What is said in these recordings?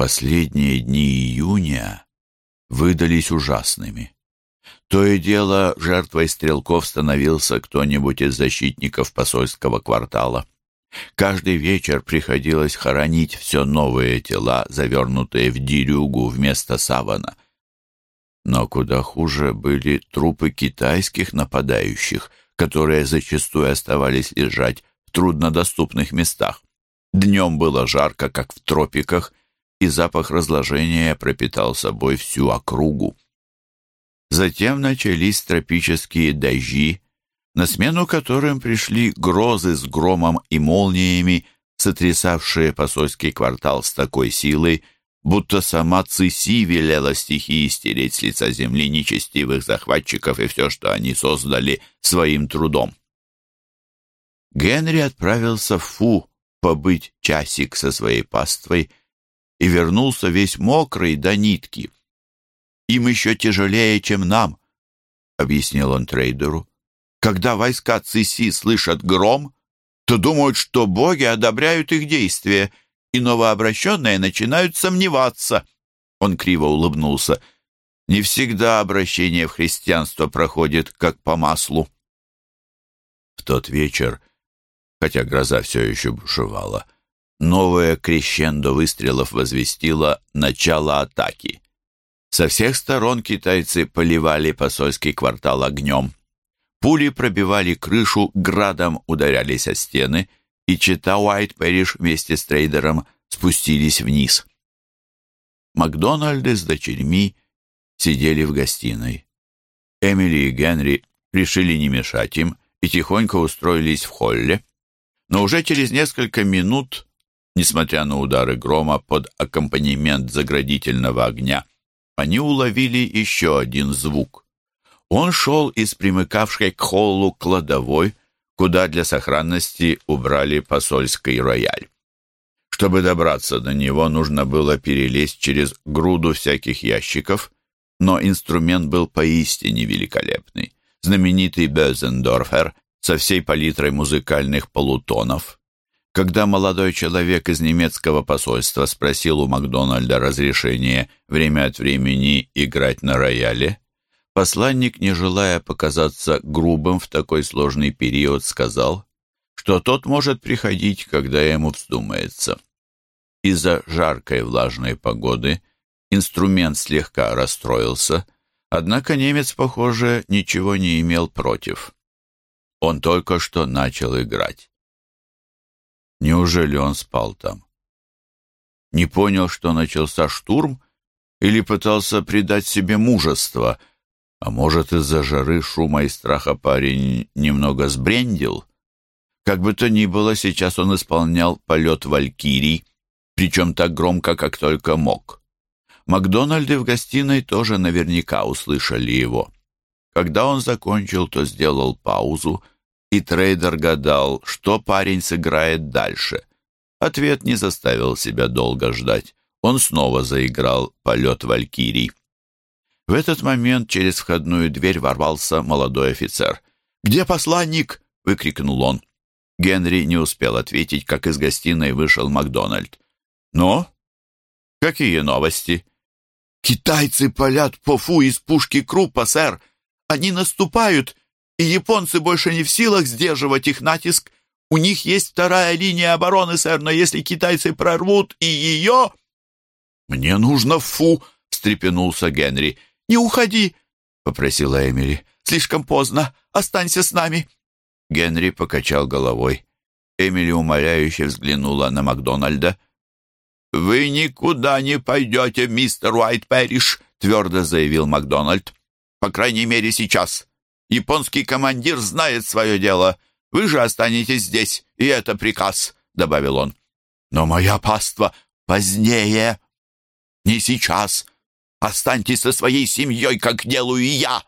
Последние дни июня выдались ужасными. То и дело жертвой стрелков становился кто-нибудь из защитников посольского квартала. Каждый вечер приходилось хоронить все новые тела, завернутые в дерюгу вместо савана. Но куда хуже были трупы китайских нападающих, которые зачастую оставались лежать в труднодоступных местах. Днем было жарко, как в тропиках, и запах разложения пропитал собой всю округу. Затем начались тропические дожди, на смену которым пришли грозы с громом и молниями, сотрясавшие посольский квартал с такой силой, будто сама Циси велела стихии стереть с лица земли нечестивых захватчиков и все, что они создали своим трудом. Генри отправился в Фу побыть часик со своей паствой и вернулся весь мокрый до нитки. «Им еще тяжелее, чем нам», — объяснил он трейдеру. «Когда войска Циси слышат гром, то думают, что боги одобряют их действия, и новообращенные начинают сомневаться». Он криво улыбнулся. «Не всегда обращение в христианство проходит как по маслу». В тот вечер, хотя гроза все еще бушевала, новое крещендо выстрелов возвестило начало атаки. Со всех сторон китайцы поливали посольский квартал огнем. Пули пробивали крышу, градом ударялись о стены, и чита Уайт Пэриш вместе с трейдером спустились вниз. Макдональды с дочерьми сидели в гостиной. Эмили и Генри решили не мешать им и тихонько устроились в холле, но уже через несколько минут, несмотря на удары грома под аккомпанемент заградительного огня, они уловили еще один звук. Он шел из примыкавшей к холлу кладовой, куда для сохранности убрали посольский рояль. Чтобы добраться до него, нужно было перелезть через груду всяких ящиков, но инструмент был поистине великолепный. Знаменитый Безендорфер со всей палитрой музыкальных полутонов, когда молодой человек из немецкого посольства спросил у Макдональда разрешения время от времени играть на рояле, посланник, не желая показаться грубым в такой сложный период, сказал, что тот может приходить, когда ему вздумается. Из-за жаркой влажной погоды инструмент слегка расстроился, однако немец, похоже, ничего не имел против. Он только что начал играть. Неужели он спал там? Не понял, что начался штурм, или пытался придать себе мужество, а может, из-за жары, шума и страха парень немного сбрендил? Как бы то ни было, сейчас он исполнял полет валькирий, причем так громко, как только мог. Макдональды в гостиной тоже наверняка услышали его. Когда он закончил, то сделал паузу и трейдер гадал, что парень сыграет дальше. Ответ не заставил себя долго ждать. Он снова заиграл «Полет Валькирий». В этот момент через входную дверь ворвался молодой офицер. «Где посланник?» — выкрикнул он. Генри не успел ответить, как из гостиной вышел Макдональд. «Ну? Какие новости?» «Китайцы палят по фу из пушки Крупа, сэр! Они наступают и японцы больше не в силах сдерживать их натиск. У них есть вторая линия обороны, сэр, но если китайцы прорвут и ее...» «Мне нужно фу!» — встрепенулся Генри. «Не уходи!» — попросила Эмили. «Слишком поздно. Останься с нами!» Генри покачал головой. Эмили умоляюще взглянула на Макдональда. «Вы никуда не пойдете, мистер Уайт Пэриш», — твердо заявил Макдональд. «По крайней мере, сейчас. Японский командир знает свое дело. Вы же останетесь здесь, и это приказ», — добавил он. «Но моя паства позднее. Не сейчас. Останьтесь со своей семьей, как делаю и я».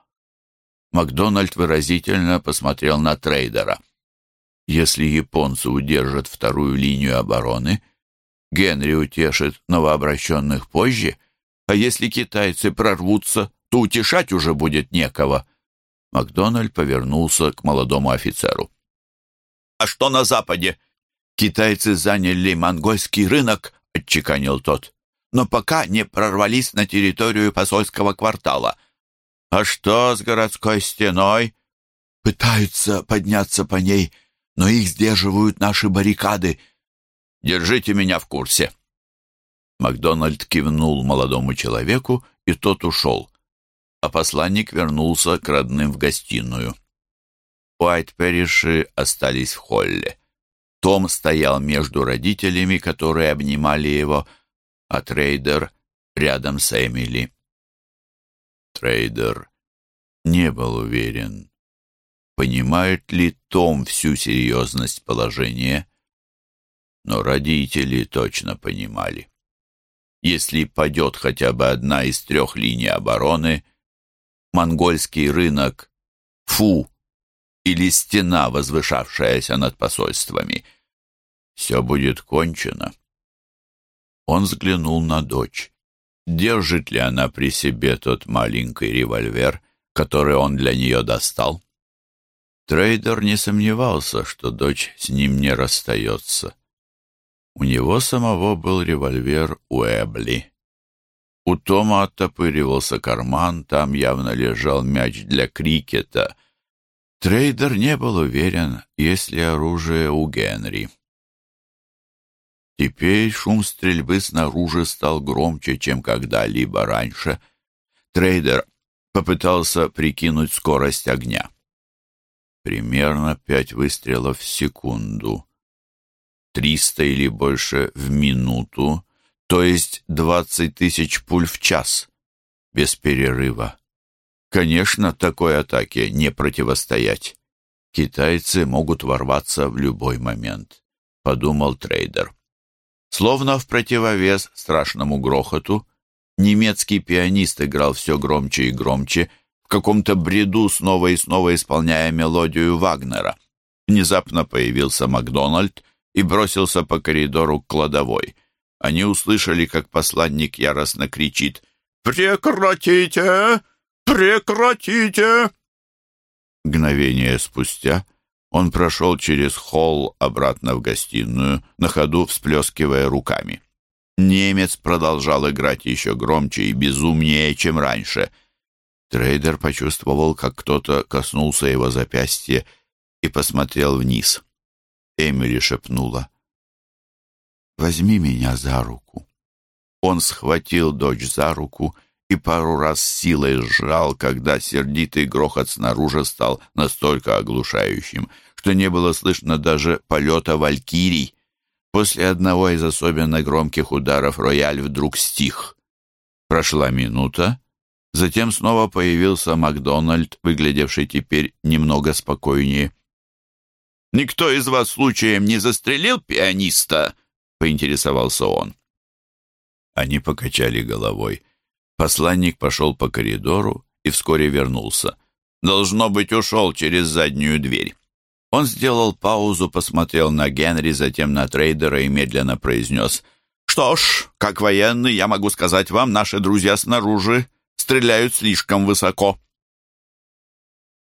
Макдональд выразительно посмотрел на трейдера. «Если японцы удержат вторую линию обороны, Генри утешит новообращенных позже, а если китайцы прорвутся, то утешать уже будет некого». Макдональд повернулся к молодому офицеру. «А что на Западе?» «Китайцы заняли монгольский рынок», — отчеканил тот. но пока не прорвались на территорию посольского квартала. А что с городской стеной? Пытаются подняться по ней, но их сдерживают наши баррикады. Держите меня в курсе. Макдональд кивнул молодому человеку, и тот ушел, а посланник вернулся к родным в гостиную. Уайт-Перриши остались в холле. Том стоял между родителями, которые обнимали его, а Трейдер рядом с Эмили. Трейдер не был уверен, понимает ли Том всю серьезность положения, но родители точно понимали. Если падет хотя бы одна из трех линий обороны, монгольский рынок, фу, или стена, возвышавшаяся над посольствами, все будет кончено. Он взглянул на дочь. Держит ли она при себе тот маленький револьвер, который он для нее достал? Трейдер не сомневался, что дочь с ним не расстается. У него самого был револьвер Уэбли. У Тома оттопыривался карман, там явно лежал мяч для крикета. Трейдер не был уверен, есть ли оружие у Генри. Теперь шум стрельбы снаружи стал громче, чем когда-либо раньше. Трейдер попытался прикинуть скорость огня. Примерно пять выстрелов в секунду. 300 или больше в минуту, то есть 20 тысяч пуль в час, без перерыва. Конечно, такой атаке не противостоять. Китайцы могут ворваться в любой момент, подумал трейдер. Словно в противовес страшному грохоту, немецкий пианист играл все громче и громче, в каком-то бреду снова и снова исполняя мелодию Вагнера. Внезапно появился Макдональд и бросился по коридору к кладовой. Они услышали, как посланник яростно кричит «Прекратите! Прекратите!» Мгновение спустя он прошел через холл обратно в гостиную, на ходу всплескивая руками. Немец продолжал играть еще громче и безумнее, чем раньше. Трейдер почувствовал, как кто-то коснулся его запястья и посмотрел вниз. Эмили шепнула. «Возьми меня за руку». Он схватил дочь за руку и пару раз силой сжал, когда сердитый грохот снаружи стал настолько оглушающим, что не было слышно даже полета валькирий. После одного из особенно громких ударов рояль вдруг стих. Прошла минута, затем снова появился Макдональд, выглядевший теперь немного спокойнее. Никто из вас случаем не застрелил пианиста?» — поинтересовался он. Они покачали головой. Посланник пошел по коридору и вскоре вернулся. Должно быть, ушел через заднюю дверь. Он сделал паузу, посмотрел на Генри, затем на трейдера и медленно произнес. «Что ж, как военный, я могу сказать вам, наши друзья снаружи стреляют слишком высоко».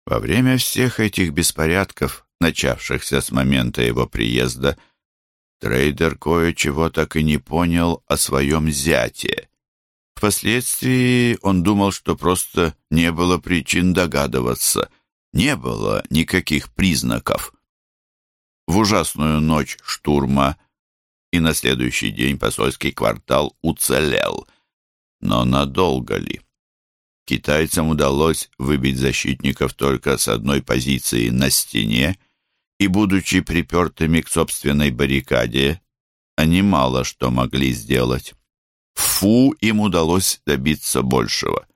Во время всех этих беспорядков начавшихся с момента его приезда, трейдер кое-чего так и не понял о своем зяте. Впоследствии он думал, что просто не было причин догадываться, не было никаких признаков. В ужасную ночь штурма и на следующий день посольский квартал уцелел. Но надолго ли? Китайцам удалось выбить защитников только с одной позиции на стене, и, будучи припертыми к собственной баррикаде, они мало что могли сделать. Фу им удалось добиться большего.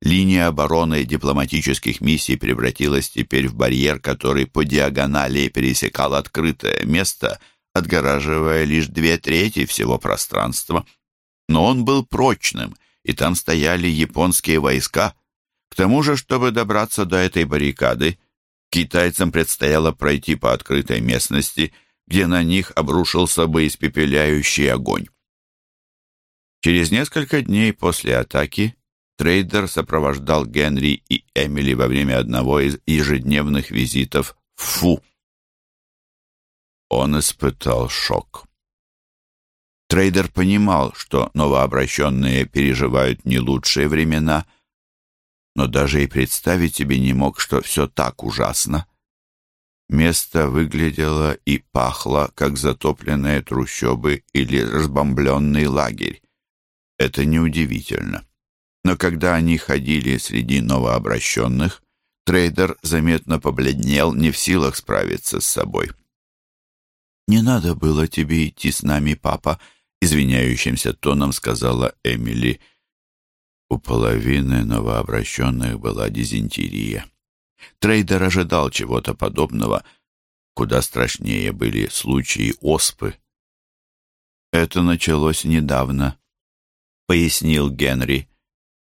Линия обороны дипломатических миссий превратилась теперь в барьер, который по диагонали пересекал открытое место, отгораживая лишь две трети всего пространства. Но он был прочным, и там стояли японские войска. К тому же, чтобы добраться до этой баррикады, Китайцам предстояло пройти по открытой местности, где на них обрушился бы испепеляющий огонь. Через несколько дней после атаки трейдер сопровождал Генри и Эмили во время одного из ежедневных визитов в Фу. Он испытал шок. Трейдер понимал, что новообращенные переживают не лучшие времена, но даже и представить себе не мог, что все так ужасно. Место выглядело и пахло, как затопленные трущобы или разбомбленный лагерь. Это неудивительно. Но когда они ходили среди новообращенных, трейдер заметно побледнел, не в силах справиться с собой. «Не надо было тебе идти с нами, папа», — извиняющимся тоном сказала Эмили. У половины новообращенных была дизентерия. Трейдер ожидал чего-то подобного, куда страшнее были случаи оспы. «Это началось недавно», — пояснил Генри.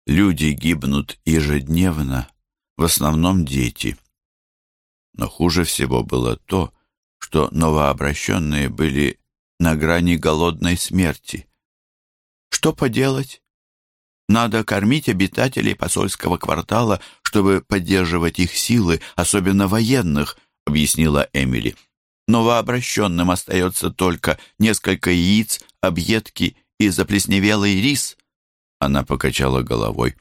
«Люди гибнут ежедневно, в основном дети». Но хуже всего было то, что новообращенные были на грани голодной смерти. Что поделать? Надо кормить обитателей посольского квартала, чтобы поддерживать их силы, особенно военных, объяснила Эмили. Новообращенным остается только несколько яиц, объедки и заплесневелый рис. Она покачала головой.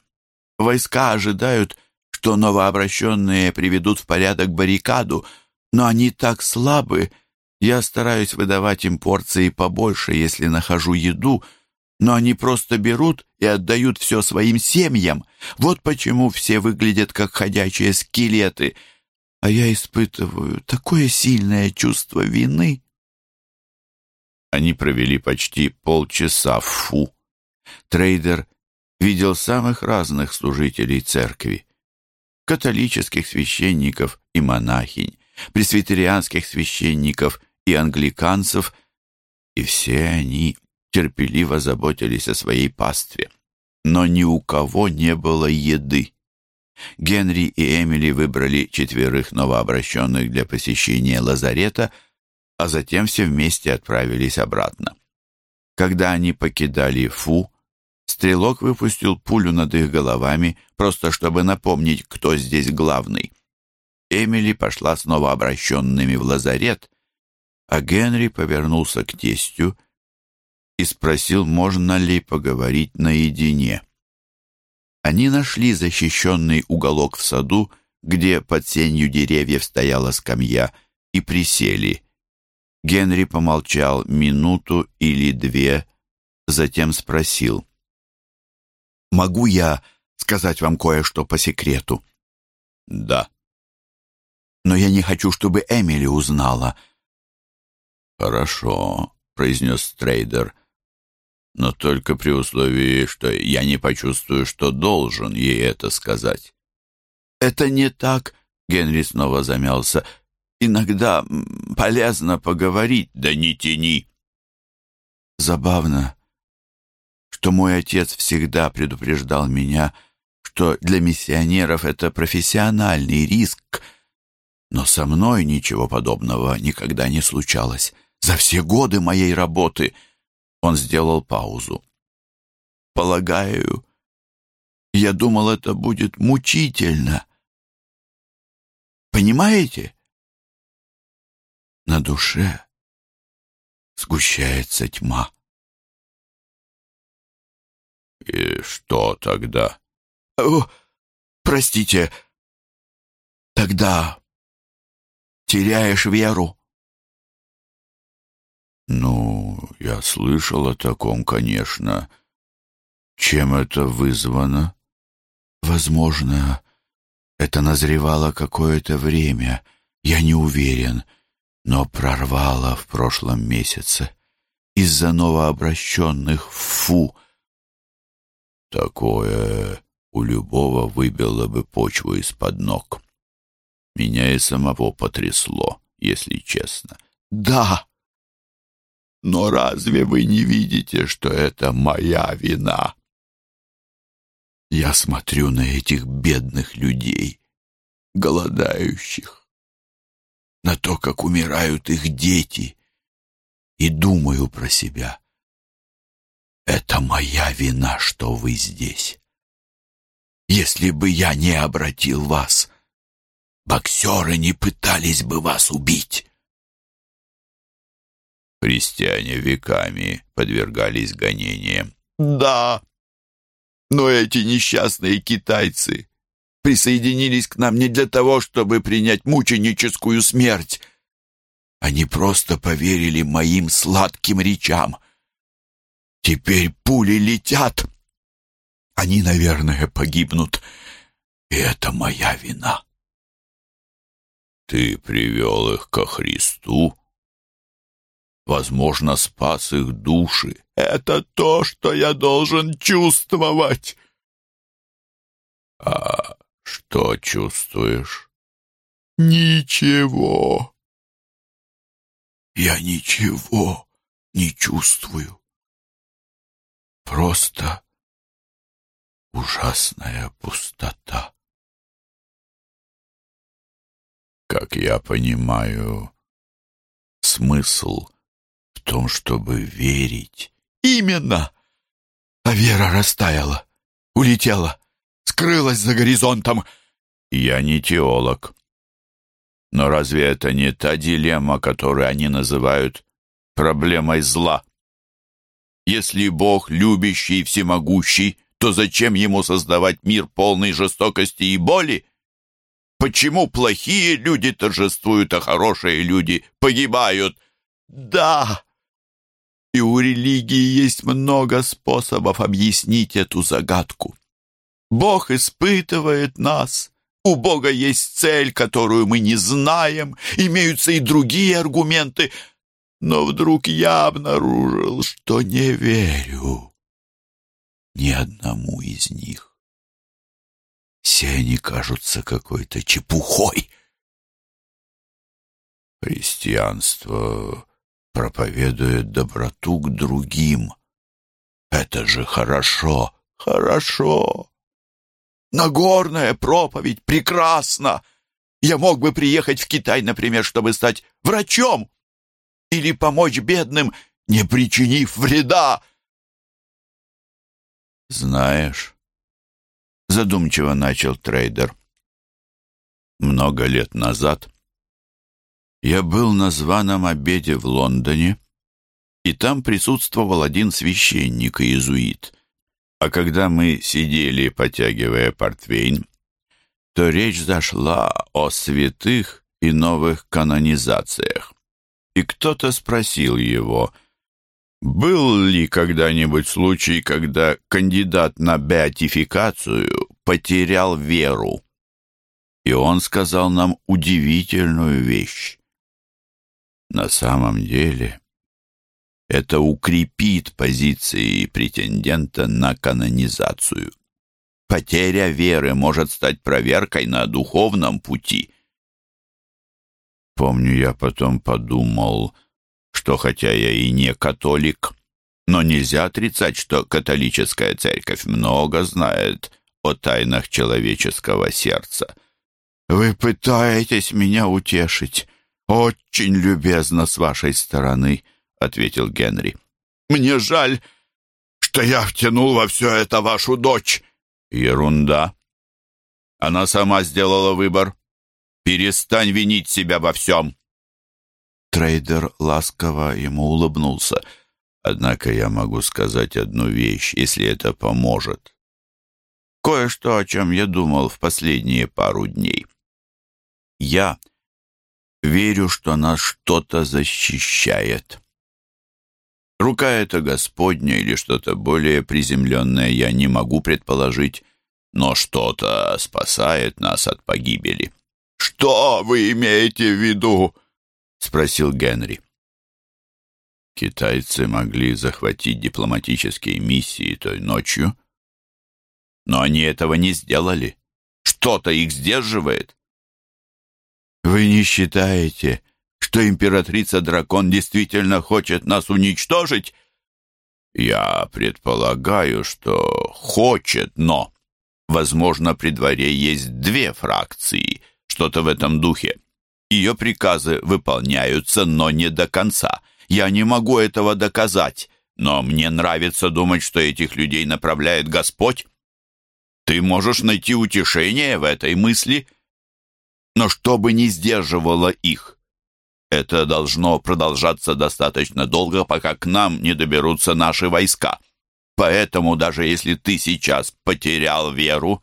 Войска ожидают, что новообращенные приведут в порядок баррикаду, но они так слабы. Я стараюсь выдавать им порции побольше, если нахожу еду, но они просто берут и отдают все своим семьям. Вот почему все выглядят как ходячие скелеты. А я испытываю такое сильное чувство вины. Они провели почти полчаса в Фу. Трейдер видел самых разных служителей церкви. Католических священников и монахинь, пресвитерианских священников и англиканцев, и все они терпеливо заботились о своей пастве. Но ни у кого не было еды. Генри и Эмили выбрали четверых новообращенных для посещения лазарета, а затем все вместе отправились обратно. Когда они покидали Фу, стрелок выпустил пулю над их головами, просто чтобы напомнить, кто здесь главный. Эмили пошла с новообращенными в лазарет, а Генри повернулся к тестю и спросил, можно ли поговорить наедине. Они нашли защищенный уголок в саду, где под сенью деревьев стояла скамья, и присели. Генри помолчал минуту или две, затем спросил. «Могу я сказать вам кое-что по секрету?» «Да». «Но я не хочу, чтобы Эмили узнала». «Хорошо», — произнес трейдер но только при условии, что я не почувствую, что должен ей это сказать. «Это не так», — Генри снова замялся. «Иногда полезно поговорить, да не тяни». Забавно, что мой отец всегда предупреждал меня, что для миссионеров это профессиональный риск, но со мной ничего подобного никогда не случалось. За все годы моей работы — он сделал паузу. «Полагаю, я думал, это будет мучительно. Понимаете? На душе сгущается тьма». «И что тогда?» О, «Простите, тогда теряешь веру». «Ну, я слышал о таком, конечно. Чем это вызвано?» «Возможно, это назревало какое-то время. Я не уверен, но прорвало в прошлом месяце. Из-за новообращенных фу!» «Такое у любого выбило бы почву из-под ног. Меня и самого потрясло, если честно». «Да!» Но разве вы не видите, что это моя вина? Я смотрю на этих бедных людей, голодающих, на то, как умирают их дети, и думаю про себя. Это моя вина, что вы здесь. Если бы я не обратил вас, боксеры не пытались бы вас убить. Христиане веками подвергались гонениям. Да, но эти несчастные китайцы присоединились к нам не для того, чтобы принять мученическую смерть. Они просто поверили моим сладким речам. Теперь пули летят. Они, наверное, погибнут. И это моя вина. Ты привел их ко Христу? Возможно, спас их души. Это то, что я должен чувствовать. А что чувствуешь? Ничего. Я ничего не чувствую. Просто ужасная пустота. Как я понимаю, смысл том, чтобы верить. Именно! А вера растаяла, улетела, скрылась за горизонтом. Я не теолог. Но разве это не та дилемма, которую они называют проблемой зла? Если Бог любящий и всемогущий, то зачем ему создавать мир полный жестокости и боли? Почему плохие люди торжествуют, а хорошие люди погибают? Да, и у религии есть много способов объяснить эту загадку. Бог испытывает нас. У Бога есть цель, которую мы не знаем. Имеются и другие аргументы. Но вдруг я обнаружил, что не верю ни одному из них. Все они кажутся какой-то чепухой. Христианство проповедует доброту к другим. Это же хорошо, хорошо. Нагорная проповедь прекрасна. Я мог бы приехать в Китай, например, чтобы стать врачом или помочь бедным, не причинив вреда. Знаешь, задумчиво начал трейдер. Много лет назад я был на званом обеде в Лондоне, и там присутствовал один священник-иезуит. А когда мы сидели, потягивая портвейн, то речь зашла о святых и новых канонизациях. И кто-то спросил его — был ли когда-нибудь случай, когда кандидат на беатификацию потерял веру? И он сказал нам удивительную вещь. На самом деле, это укрепит позиции претендента на канонизацию. Потеря веры может стать проверкой на духовном пути. Помню, я потом подумал что хотя я и не католик, но нельзя отрицать, что католическая церковь много знает о тайнах человеческого сердца. Вы пытаетесь меня утешить. Очень любезно с вашей стороны, ответил Генри. Мне жаль, что я втянул во все это вашу дочь. Ерунда. Она сама сделала выбор. Перестань винить себя во всем. Трейдер ласково ему улыбнулся. «Однако я могу сказать одну вещь, если это поможет. Кое-что, о чем я думал в последние пару дней. Я верю, что нас что-то защищает. Рука эта Господня или что-то более приземленное я не могу предположить, но что-то спасает нас от погибели». «Что вы имеете в виду?» — спросил Генри. Китайцы могли захватить дипломатические миссии той ночью, но они этого не сделали. Что-то их сдерживает. Вы не считаете, что императрица-дракон действительно хочет нас уничтожить? Я предполагаю, что хочет, но, возможно, при дворе есть две фракции, что-то в этом духе. Ее приказы выполняются, но не до конца. Я не могу этого доказать, но мне нравится думать, что этих людей направляет Господь. Ты можешь найти утешение в этой мысли, но что бы ни сдерживало их, Это должно продолжаться достаточно долго, пока к нам не доберутся наши войска. Поэтому даже если ты сейчас потерял веру,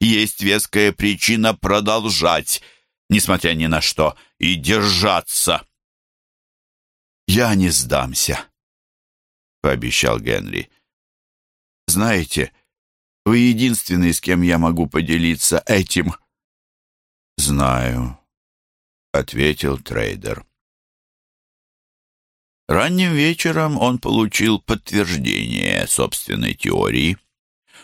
есть веская причина продолжать, несмотря ни на что, и держаться. «Я не сдамся», — пообещал Генри. «Знаете, вы единственный, с кем я могу поделиться этим». «Знаю», — ответил трейдер. Ранним вечером он получил подтверждение собственной теории.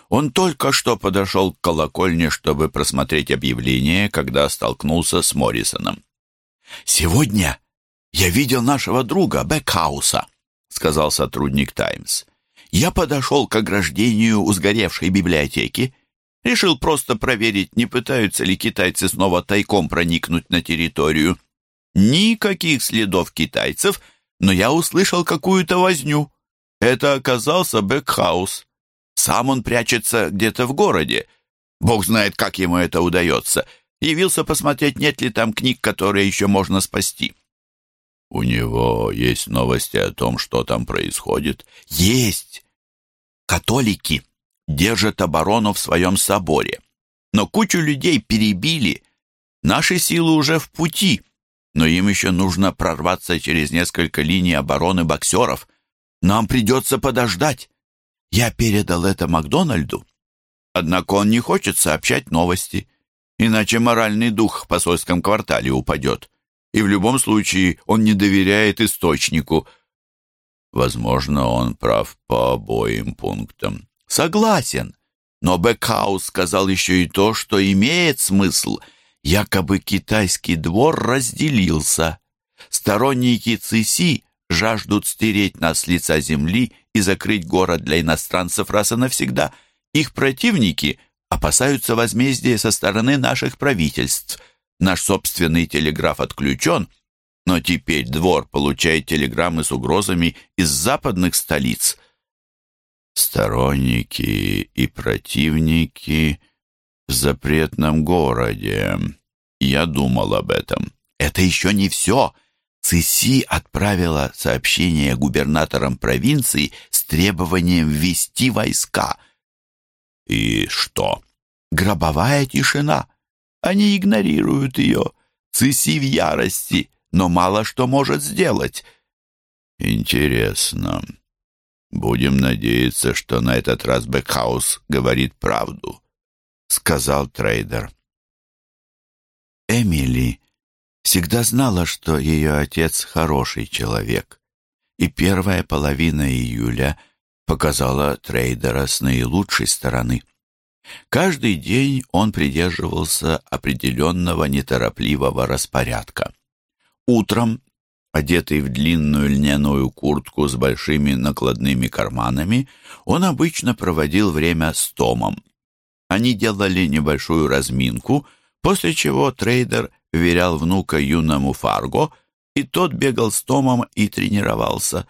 Он только что подошел к колокольне, чтобы просмотреть объявление, когда столкнулся с Моррисоном. «Сегодня я видел нашего друга Бекхауса», — сказал сотрудник «Таймс». «Я подошел к ограждению у сгоревшей библиотеки. Решил просто проверить, не пытаются ли китайцы снова тайком проникнуть на территорию. Никаких следов китайцев — но я услышал какую-то возню. Это оказался Бекхаус. Сам он прячется где-то в городе. Бог знает, как ему это удается. Явился посмотреть, нет ли там книг, которые еще можно спасти. У него есть новости о том, что там происходит? Есть! Католики держат оборону в своем соборе. Но кучу людей перебили. Наши силы уже в пути но им еще нужно прорваться через несколько линий обороны боксеров. Нам придется подождать. Я передал это Макдональду. Однако он не хочет сообщать новости, иначе моральный дух в посольском квартале упадет. И в любом случае он не доверяет источнику. Возможно, он прав по обоим пунктам. Согласен. Но Бекхаус сказал еще и то, что имеет смысл — якобы китайский двор разделился. Сторонники Циси жаждут стереть нас с лица земли и закрыть город для иностранцев раз и навсегда. Их противники опасаются возмездия со стороны наших правительств. Наш собственный телеграф отключен, но теперь двор получает телеграммы с угрозами из западных столиц. Сторонники и противники в запретном городе. Я думал об этом. Это еще не все. Циси отправила сообщение губернаторам провинции с требованием ввести войска. И что? Гробовая тишина. Они игнорируют ее. Циси в ярости, но мало что может сделать. Интересно. Будем надеяться, что на этот раз Бекхаус говорит правду сказал трейдер. Эмили всегда знала, что ее отец хороший человек, и первая половина июля показала трейдера с наилучшей стороны. Каждый день он придерживался определенного неторопливого распорядка. Утром, одетый в длинную льняную куртку с большими накладными карманами, он обычно проводил время с Томом. Они делали небольшую разминку, после чего трейдер верял внука юному Фарго, и тот бегал с Томом и тренировался.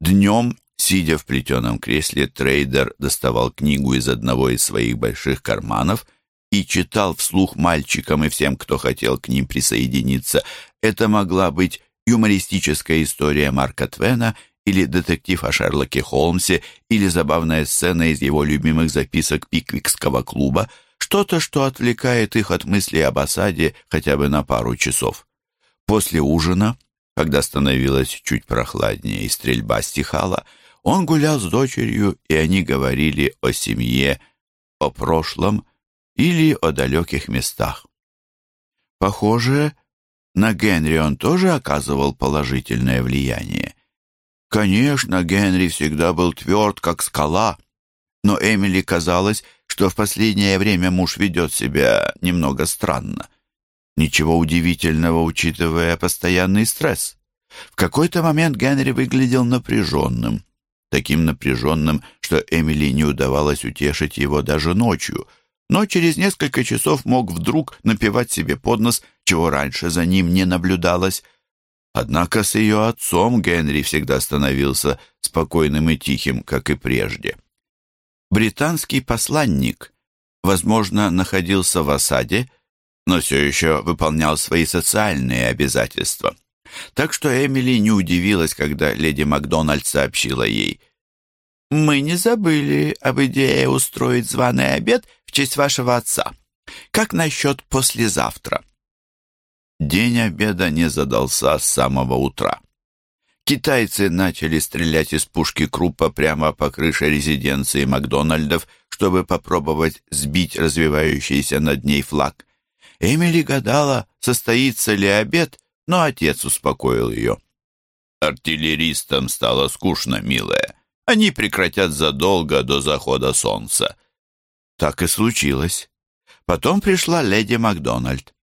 Днем, сидя в плетеном кресле, трейдер доставал книгу из одного из своих больших карманов и читал вслух мальчикам и всем, кто хотел к ним присоединиться. Это могла быть юмористическая история Марка Твена или детектив о Шерлоке Холмсе, или забавная сцена из его любимых записок Пиквикского клуба, что-то, что отвлекает их от мыслей об осаде хотя бы на пару часов. После ужина, когда становилось чуть прохладнее и стрельба стихала, он гулял с дочерью, и они говорили о семье, о прошлом или о далеких местах. Похоже, на Генри он тоже оказывал положительное влияние. Конечно, Генри всегда был тверд, как скала, но Эмили казалось, что в последнее время муж ведет себя немного странно. Ничего удивительного, учитывая постоянный стресс. В какой-то момент Генри выглядел напряженным. Таким напряженным, что Эмили не удавалось утешить его даже ночью, но через несколько часов мог вдруг напевать себе под нос, чего раньше за ним не наблюдалось. Однако с ее отцом Генри всегда становился спокойным и тихим, как и прежде. Британский посланник, возможно, находился в осаде, но все еще выполнял свои социальные обязательства. Так что Эмили не удивилась, когда леди Макдональд сообщила ей. «Мы не забыли об идее устроить званый обед честь вашего отца. Как насчет послезавтра?» День обеда не задался с самого утра. Китайцы начали стрелять из пушки Круппа прямо по крыше резиденции Макдональдов, чтобы попробовать сбить развивающийся над ней флаг. Эмили гадала, состоится ли обед, но отец успокоил ее. «Артиллеристам стало скучно, милая. Они прекратят задолго до захода солнца». Так и случилось. Потом пришла леди Макдональд.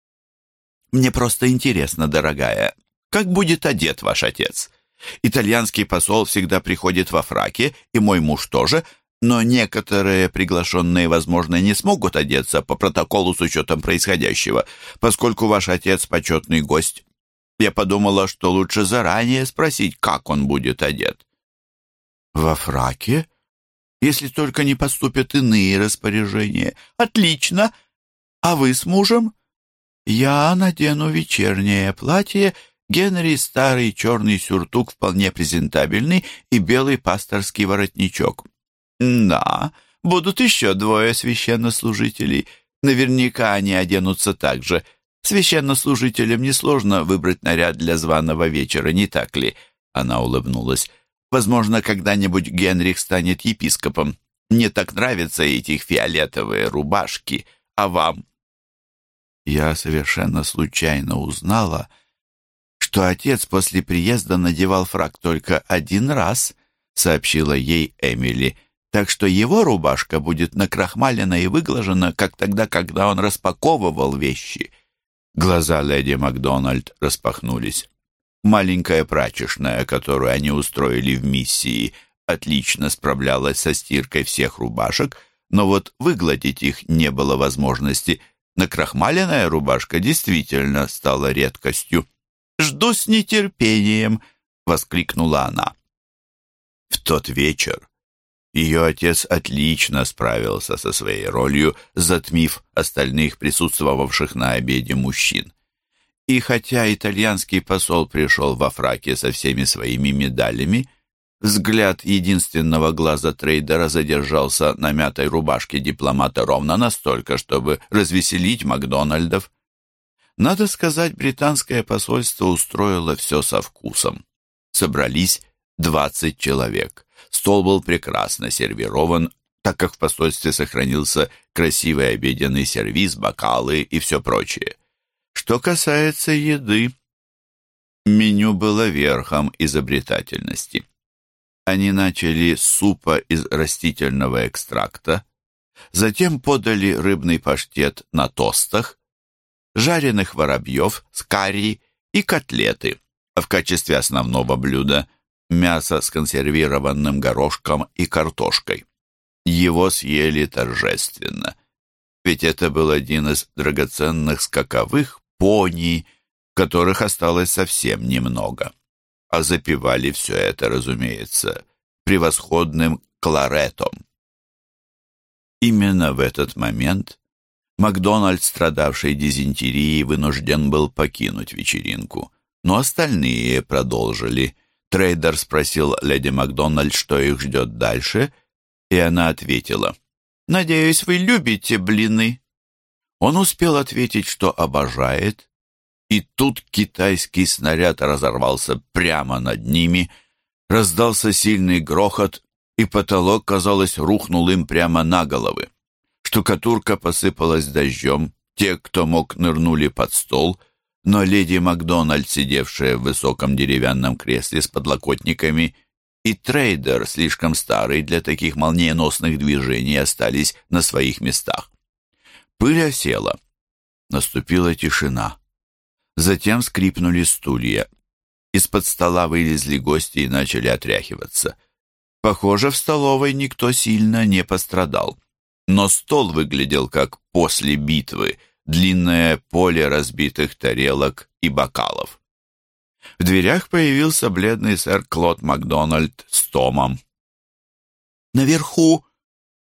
«Мне просто интересно, дорогая, как будет одет ваш отец?» Итальянский посол всегда приходит во фраке, и мой муж тоже, но некоторые приглашенные, возможно, не смогут одеться по протоколу с учетом происходящего, поскольку ваш отец почетный гость. Я подумала, что лучше заранее спросить, как он будет одет. Во фраке? Если только не поступят иные распоряжения. Отлично! А вы с мужем? Я надену вечернее платье Генри старый черный сюртук вполне презентабельный и белый пасторский воротничок. Да, будут еще двое священнослужителей. Наверняка они оденутся так же. Священнослужителям несложно выбрать наряд для званого вечера, не так ли? Она улыбнулась. Возможно, когда-нибудь Генрих станет епископом. Мне так нравятся эти фиолетовые рубашки. А вам? Я совершенно случайно узнала, что отец после приезда надевал фрак только один раз, сообщила ей Эмили, так что его рубашка будет накрахмалена и выглажена, как тогда, когда он распаковывал вещи. Глаза леди Макдональд распахнулись. Маленькая прачечная, которую они устроили в миссии, отлично справлялась со стиркой всех рубашек, но вот выгладить их не было возможности. Накрахмаленная рубашка действительно стала редкостью. Жду с нетерпением!» — воскликнула она. В тот вечер ее отец отлично справился со своей ролью, затмив остальных присутствовавших на обеде мужчин. И хотя итальянский посол пришел во фраке со всеми своими медалями, взгляд единственного глаза трейдера задержался на мятой рубашке дипломата ровно настолько, чтобы развеселить Макдональдов. Надо сказать, британское посольство устроило все со вкусом. Собрались 20 человек. Стол был прекрасно сервирован, так как в посольстве сохранился красивый обеденный сервиз, бокалы и все прочее. Что касается еды, меню было верхом изобретательности. Они начали с супа из растительного экстракта, затем подали рыбный паштет на тостах, жареных воробьев с карри и котлеты, в качестве основного блюда мясо с консервированным горошком и картошкой. Его съели торжественно, ведь это был один из драгоценных скаковых пони, которых осталось совсем немного. А запивали все это, разумеется, превосходным кларетом. Именно в этот момент Макдональд, страдавший дизентерией, вынужден был покинуть вечеринку. Но остальные продолжили. Трейдер спросил леди Макдональд, что их ждет дальше, и она ответила, «Надеюсь, вы любите блины». Он успел ответить, что обожает, и тут китайский снаряд разорвался прямо над ними, раздался сильный грохот, и потолок, казалось, рухнул им прямо на головы. Штукатурка посыпалась дождем, те, кто мог, нырнули под стол, но леди Макдональд, сидевшая в высоком деревянном кресле с подлокотниками, и трейдер, слишком старый для таких молниеносных движений, остались на своих местах. Пыль осела. Наступила тишина. Затем скрипнули стулья. Из-под стола вылезли гости и начали отряхиваться. Похоже, в столовой никто сильно не пострадал но стол выглядел как после битвы, длинное поле разбитых тарелок и бокалов. В дверях появился бледный сэр Клод Макдональд с Томом. «Наверху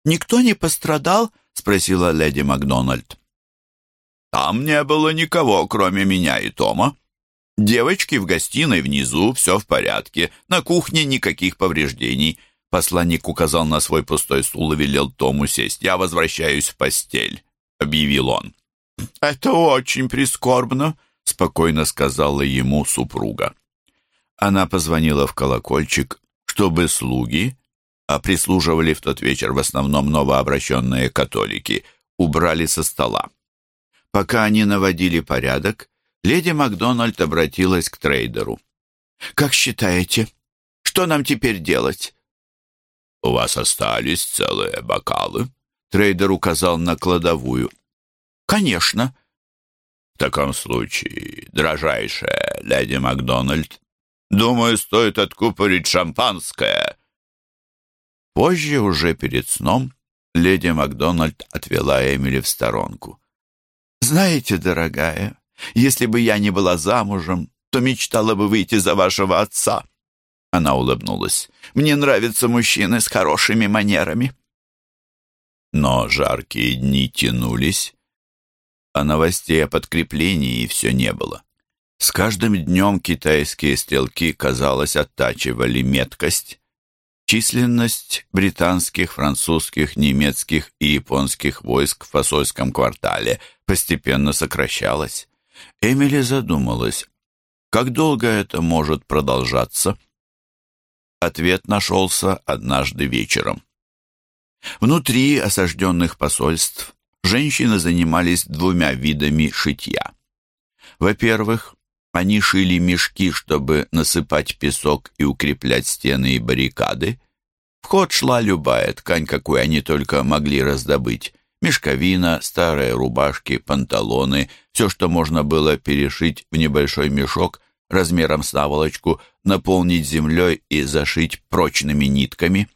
никто не пострадал?» — спросила леди Макдональд. «Там не было никого, кроме меня и Тома. Девочки в гостиной внизу, все в порядке, на кухне никаких повреждений. Посланник указал на свой пустой стул и велел Тому сесть. «Я возвращаюсь в постель», — объявил он. «Это очень прискорбно», — спокойно сказала ему супруга. Она позвонила в колокольчик, чтобы слуги, а прислуживали в тот вечер в основном новообращенные католики, убрали со стола. Пока они наводили порядок, леди Макдональд обратилась к трейдеру. «Как считаете, что нам теперь делать?» «У вас остались целые бокалы?» Трейдер указал на кладовую. «Конечно». «В таком случае, дрожайшая леди Макдональд, думаю, стоит откупорить шампанское». Позже, уже перед сном, леди Макдональд отвела Эмили в сторонку. «Знаете, дорогая, если бы я не была замужем, то мечтала бы выйти за вашего отца». Она улыбнулась. «Мне нравятся мужчины с хорошими манерами». Но жаркие дни тянулись, а новостей о подкреплении все не было. С каждым днем китайские стрелки, казалось, оттачивали меткость. Численность британских, французских, немецких и японских войск в посольском квартале постепенно сокращалась. Эмили задумалась, как долго это может продолжаться? Ответ нашелся однажды вечером. Внутри осажденных посольств женщины занимались двумя видами шитья. Во-первых, они шили мешки, чтобы насыпать песок и укреплять стены и баррикады. В ход шла любая ткань, какую они только могли раздобыть. Мешковина, старые рубашки, панталоны, все, что можно было перешить в небольшой мешок размером с наволочку, наполнить землей и зашить прочными нитками.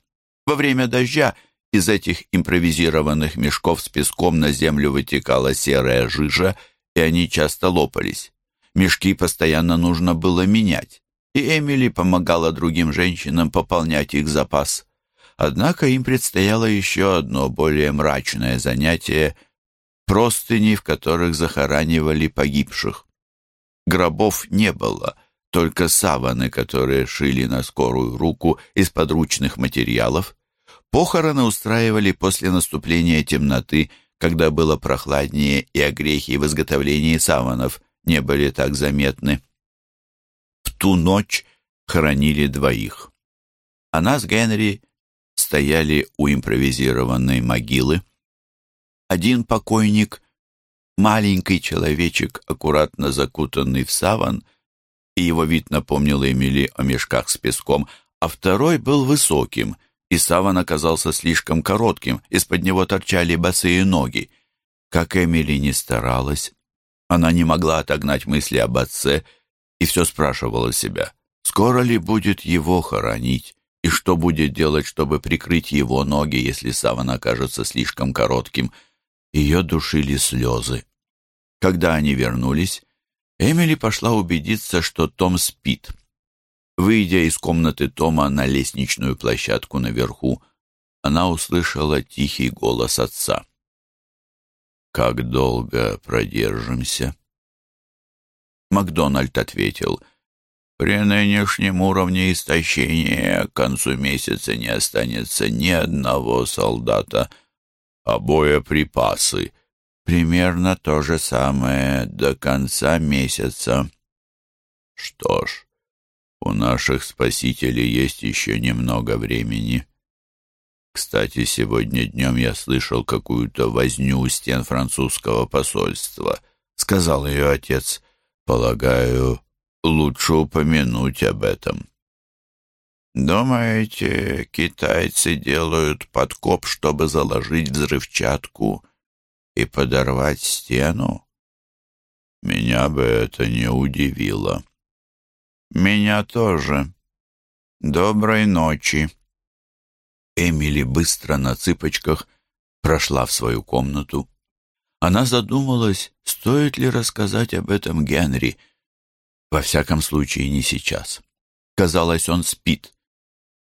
Во время дождя из этих импровизированных мешков с песком на землю вытекала серая жижа, и они часто лопались. Мешки постоянно нужно было менять, и Эмили помогала другим женщинам пополнять их запас. Однако им предстояло еще одно более мрачное занятие — простыни, в которых захоранивали погибших. Гробов не было, только саваны, которые шили на скорую руку из подручных материалов. Похороны устраивали после наступления темноты, когда было прохладнее и огрехи в изготовлении саванов не были так заметны. В ту ночь хоронили двоих. Она с Генри стояли у импровизированной могилы. Один покойник, маленький человечек, аккуратно закутанный в саван, и его вид напомнил Эмили о мешках с песком, а второй был высоким, и саван оказался слишком коротким, из-под него торчали босые ноги. Как Эмили не старалась, она не могла отогнать мысли об отце и все спрашивала себя, скоро ли будет его хоронить, и что будет делать, чтобы прикрыть его ноги, если саван окажется слишком коротким. Ее душили слезы. Когда они вернулись, Эмили пошла убедиться, что Том спит. Выйдя из комнаты Тома на лестничную площадку наверху, она услышала тихий голос отца. «Как долго продержимся?» Макдональд ответил, «При нынешнем уровне истощения к концу месяца не останется ни одного солдата, а боеприпасы примерно то же самое до конца месяца». «Что ж, у наших спасителей есть еще немного времени». Кстати, сегодня днем я слышал какую-то возню у стен французского посольства, — сказал ее отец. Полагаю, лучше упомянуть об этом. Думаете, китайцы делают подкоп, чтобы заложить взрывчатку и подорвать стену? Меня бы это не удивило. Меня тоже. Доброй ночи. Эмили быстро на цыпочках прошла в свою комнату. Она задумалась, стоит ли рассказать об этом Генри. Во всяком случае, не сейчас. Казалось, он спит.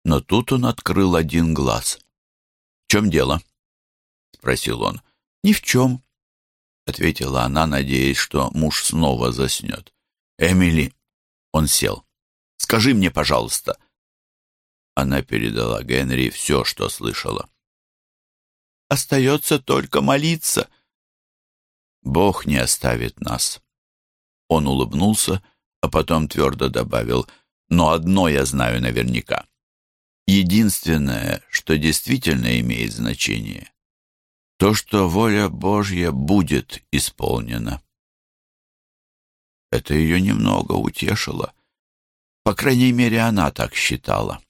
Но тут он открыл один глаз. «В чем дело?» — спросил он. «Ни в чем», — ответила она, надеясь, что муж снова заснет. «Эмили, Он сел. «Скажи мне, пожалуйста». Она передала Генри все, что слышала. «Остается только молиться». «Бог не оставит нас». Он улыбнулся, а потом твердо добавил, «Но одно я знаю наверняка. Единственное, что действительно имеет значение, то, что воля Божья будет исполнена». Это ее немного утешило. По крайней мере, она так считала.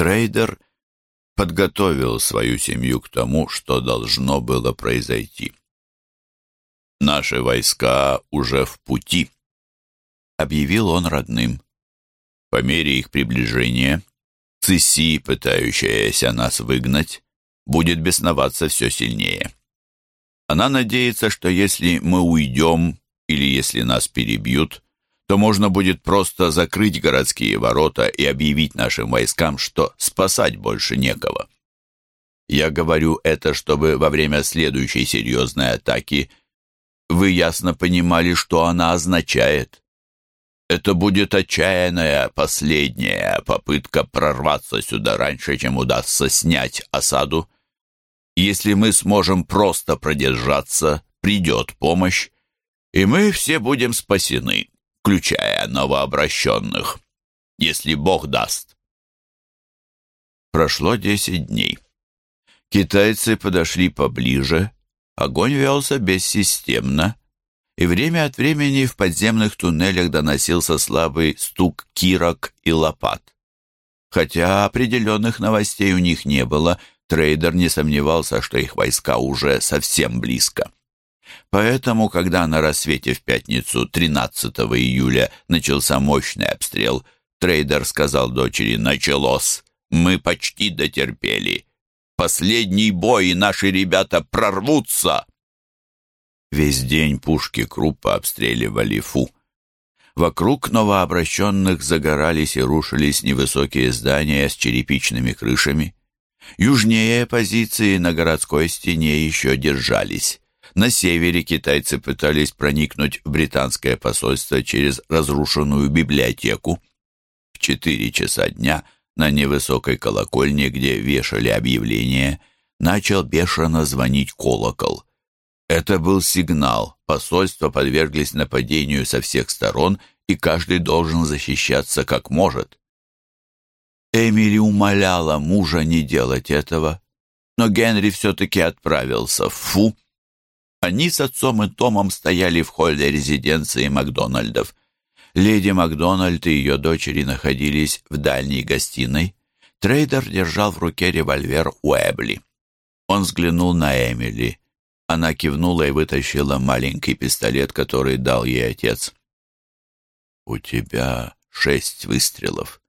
Трейдер подготовил свою семью к тому, что должно было произойти. «Наши войска уже в пути», — объявил он родным. По мере их приближения, Циси, пытающаяся нас выгнать, будет бесноваться все сильнее. Она надеется, что если мы уйдем или если нас перебьют, то можно будет просто закрыть городские ворота и объявить нашим войскам, что спасать больше некого. Я говорю это, чтобы во время следующей серьезной атаки вы ясно понимали, что она означает. Это будет отчаянная последняя попытка прорваться сюда раньше, чем удастся снять осаду. Если мы сможем просто продержаться, придет помощь, и мы все будем спасены, включая новообращенных, если Бог даст. Прошло десять дней. Китайцы подошли поближе, Огонь велся бессистемно, и время от времени в подземных туннелях доносился слабый стук кирок и лопат. Хотя определенных новостей у них не было, трейдер не сомневался, что их войска уже совсем близко. Поэтому, когда на рассвете в пятницу 13 июля начался мощный обстрел, трейдер сказал дочери «Началось! Мы почти дотерпели!» Последний бой, и наши ребята прорвутся!» Весь день пушки Круппа обстреливали Фу. Вокруг новообращенных загорались и рушились невысокие здания с черепичными крышами. Южнее позиции на городской стене еще держались. На севере китайцы пытались проникнуть в британское посольство через разрушенную библиотеку. В четыре часа дня – на невысокой колокольне, где вешали объявления, начал бешено звонить колокол. Это был сигнал. Посольства подверглись нападению со всех сторон, и каждый должен защищаться как может. Эмили умоляла мужа не делать этого, но Генри все-таки отправился в Фу. Они с отцом и Томом стояли в холле резиденции Макдональдов. Леди Макдональд и ее дочери находились в дальней гостиной. Трейдер держал в руке револьвер Уэбли. Он взглянул на Эмили. Она кивнула и вытащила маленький пистолет, который дал ей отец. «У тебя шесть выстрелов.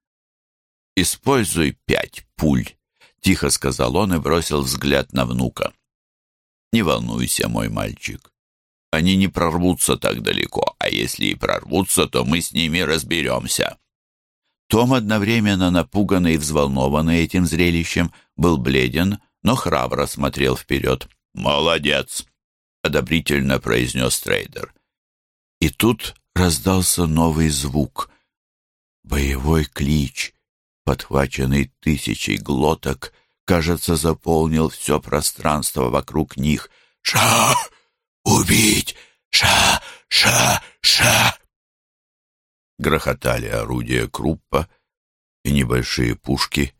Используй пять пуль», — тихо сказал он и бросил взгляд на внука. «Не волнуйся, мой мальчик. Они не прорвутся так далеко, а если и прорвутся, то мы с ними разберемся». Том, одновременно напуганный и взволнованный этим зрелищем, был бледен, но храбро смотрел вперед. «Молодец!» — одобрительно произнес трейдер. И тут раздался новый звук. Боевой клич, подхваченный тысячей глоток, кажется, заполнил все пространство вокруг них. «Ша! Убить! Ша! Ша! Ша!» Грохотали орудия Круппа и небольшие пушки,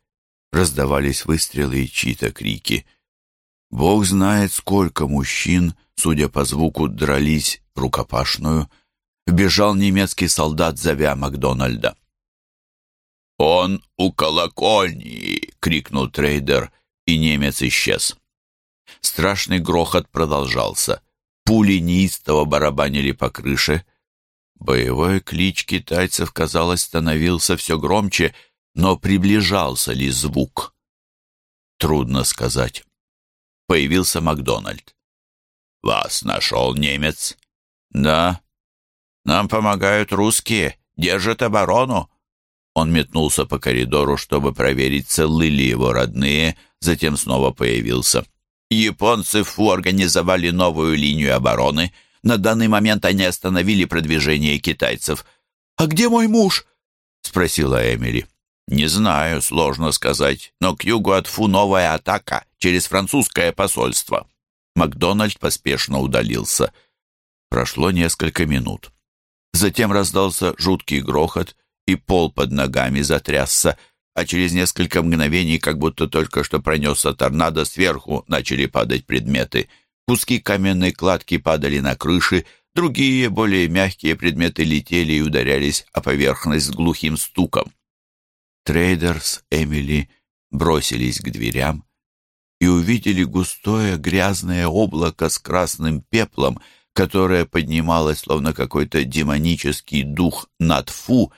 раздавались выстрелы и чьи-то крики. Бог знает, сколько мужчин, судя по звуку, дрались рукопашную. Вбежал немецкий солдат, зовя Макдональда. «Он у колокольни!» — крикнул трейдер, и немец исчез. Страшный грохот продолжался. Пули неистово барабанили по крыше. Боевой клич китайцев, казалось, становился все громче, но приближался ли звук? Трудно сказать. Появился Макдональд. «Вас нашел немец?» «Да. Нам помогают русские, держат оборону». Он метнулся по коридору, чтобы проверить, целы ли его родные, затем снова появился. Японцы ФУ организовали новую линию обороны, На данный момент они остановили продвижение китайцев. «А где мой муж?» — спросила Эмили. «Не знаю, сложно сказать, но к югу от Фу новая атака через французское посольство». Макдональд поспешно удалился. Прошло несколько минут. Затем раздался жуткий грохот, и пол под ногами затрясся, а через несколько мгновений, как будто только что пронесся торнадо, сверху начали падать предметы. Куски каменной кладки падали на крыши, другие, более мягкие предметы летели и ударялись о поверхность с глухим стуком. Трейдер с Эмили бросились к дверям и увидели густое грязное облако с красным пеплом, которое поднималось, словно какой-то демонический дух над Фу,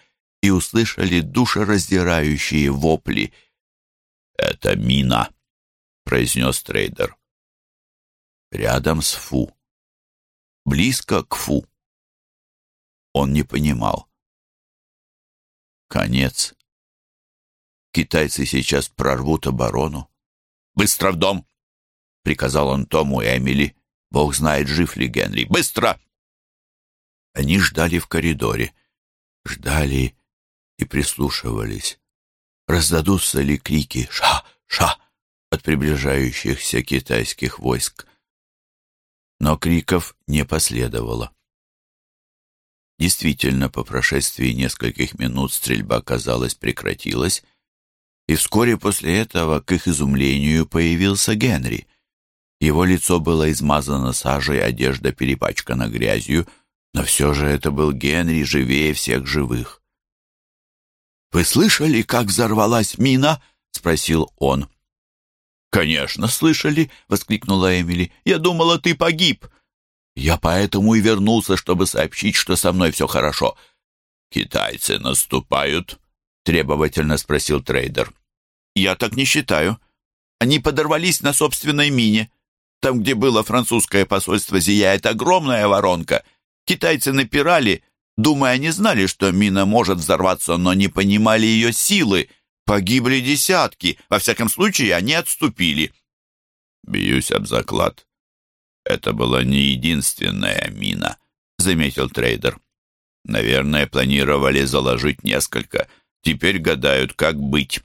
и услышали душераздирающие вопли. «Это мина», — произнес трейдер. Рядом с Фу. Близко к Фу. Он не понимал. Конец. Китайцы сейчас прорвут оборону. «Быстро в дом!» — приказал он Тому и Эмили. «Бог знает, жив ли Генри. Быстро!» Они ждали в коридоре. Ждали и прислушивались. Раздадутся ли крики «Ша! Ша!» от приближающихся китайских войск. Но криков не последовало. Действительно, по прошествии нескольких минут стрельба, казалось, прекратилась, и вскоре после этого, к их изумлению, появился Генри. Его лицо было измазано сажей, одежда перепачкана грязью, но все же это был Генри живее всех живых. «Вы слышали, как взорвалась мина?» — спросил он. «Конечно, слышали!» — воскликнула Эмили. «Я думала, ты погиб!» «Я поэтому и вернулся, чтобы сообщить, что со мной все хорошо». «Китайцы наступают?» — требовательно спросил трейдер. «Я так не считаю. Они подорвались на собственной мине. Там, где было французское посольство, зияет огромная воронка. Китайцы напирали, Думая, они знали, что мина может взорваться, но не понимали ее силы. Погибли десятки. Во всяком случае, они отступили. Бьюсь об заклад. Это была не единственная мина, заметил трейдер. Наверное, планировали заложить несколько. Теперь гадают, как быть.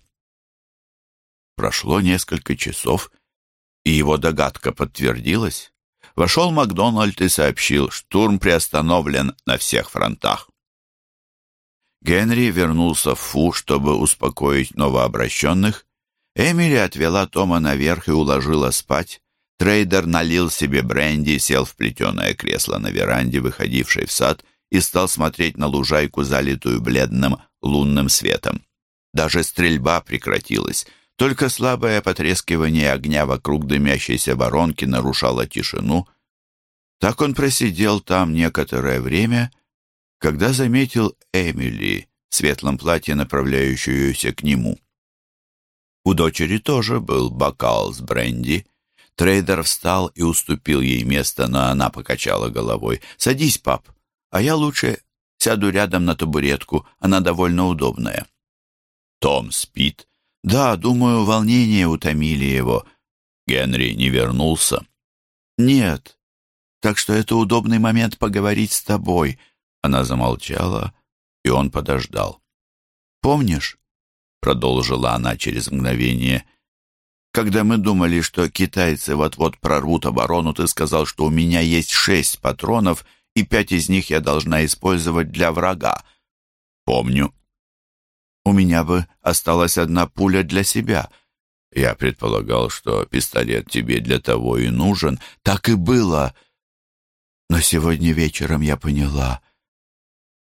Прошло несколько часов, и его догадка подтвердилась. Вошел Макдональд и сообщил, штурм приостановлен на всех фронтах. Генри вернулся в Фу, чтобы успокоить новообращенных. Эмили отвела Тома наверх и уложила спать. Трейдер налил себе бренди, сел в плетеное кресло на веранде, выходившей в сад, и стал смотреть на лужайку, залитую бледным лунным светом. Даже стрельба прекратилась. Только слабое потрескивание огня вокруг дымящейся воронки нарушало тишину. Так он просидел там некоторое время, когда заметил Эмили в светлом платье, направляющуюся к нему. У дочери тоже был бокал с бренди. Трейдер встал и уступил ей место, но она покачала головой. «Садись, пап, а я лучше сяду рядом на табуретку, она довольно удобная». «Том спит?» Да, думаю, волнения утомили его. Генри не вернулся. Нет. Так что это удобный момент поговорить с тобой. Она замолчала, и он подождал. Помнишь? Продолжила она через мгновение. Когда мы думали, что китайцы вот-вот прорвут оборону, ты сказал, что у меня есть шесть патронов, и пять из них я должна использовать для врага. Помню у меня бы осталась одна пуля для себя. Я предполагал, что пистолет тебе для того и нужен. Так и было. Но сегодня вечером я поняла,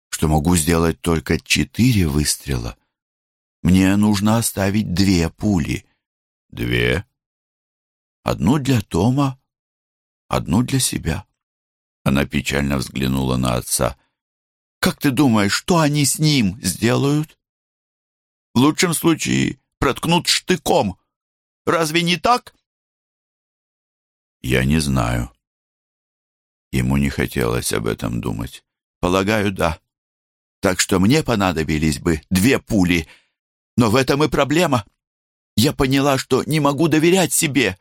что могу сделать только четыре выстрела. Мне нужно оставить две пули. Две? Одну для Тома, одну для себя. Она печально взглянула на отца. «Как ты думаешь, что они с ним сделают?» В лучшем случае проткнут штыком. Разве не так? Я не знаю. Ему не хотелось об этом думать. Полагаю, да. Так что мне понадобились бы две пули. Но в этом и проблема. Я поняла, что не могу доверять себе.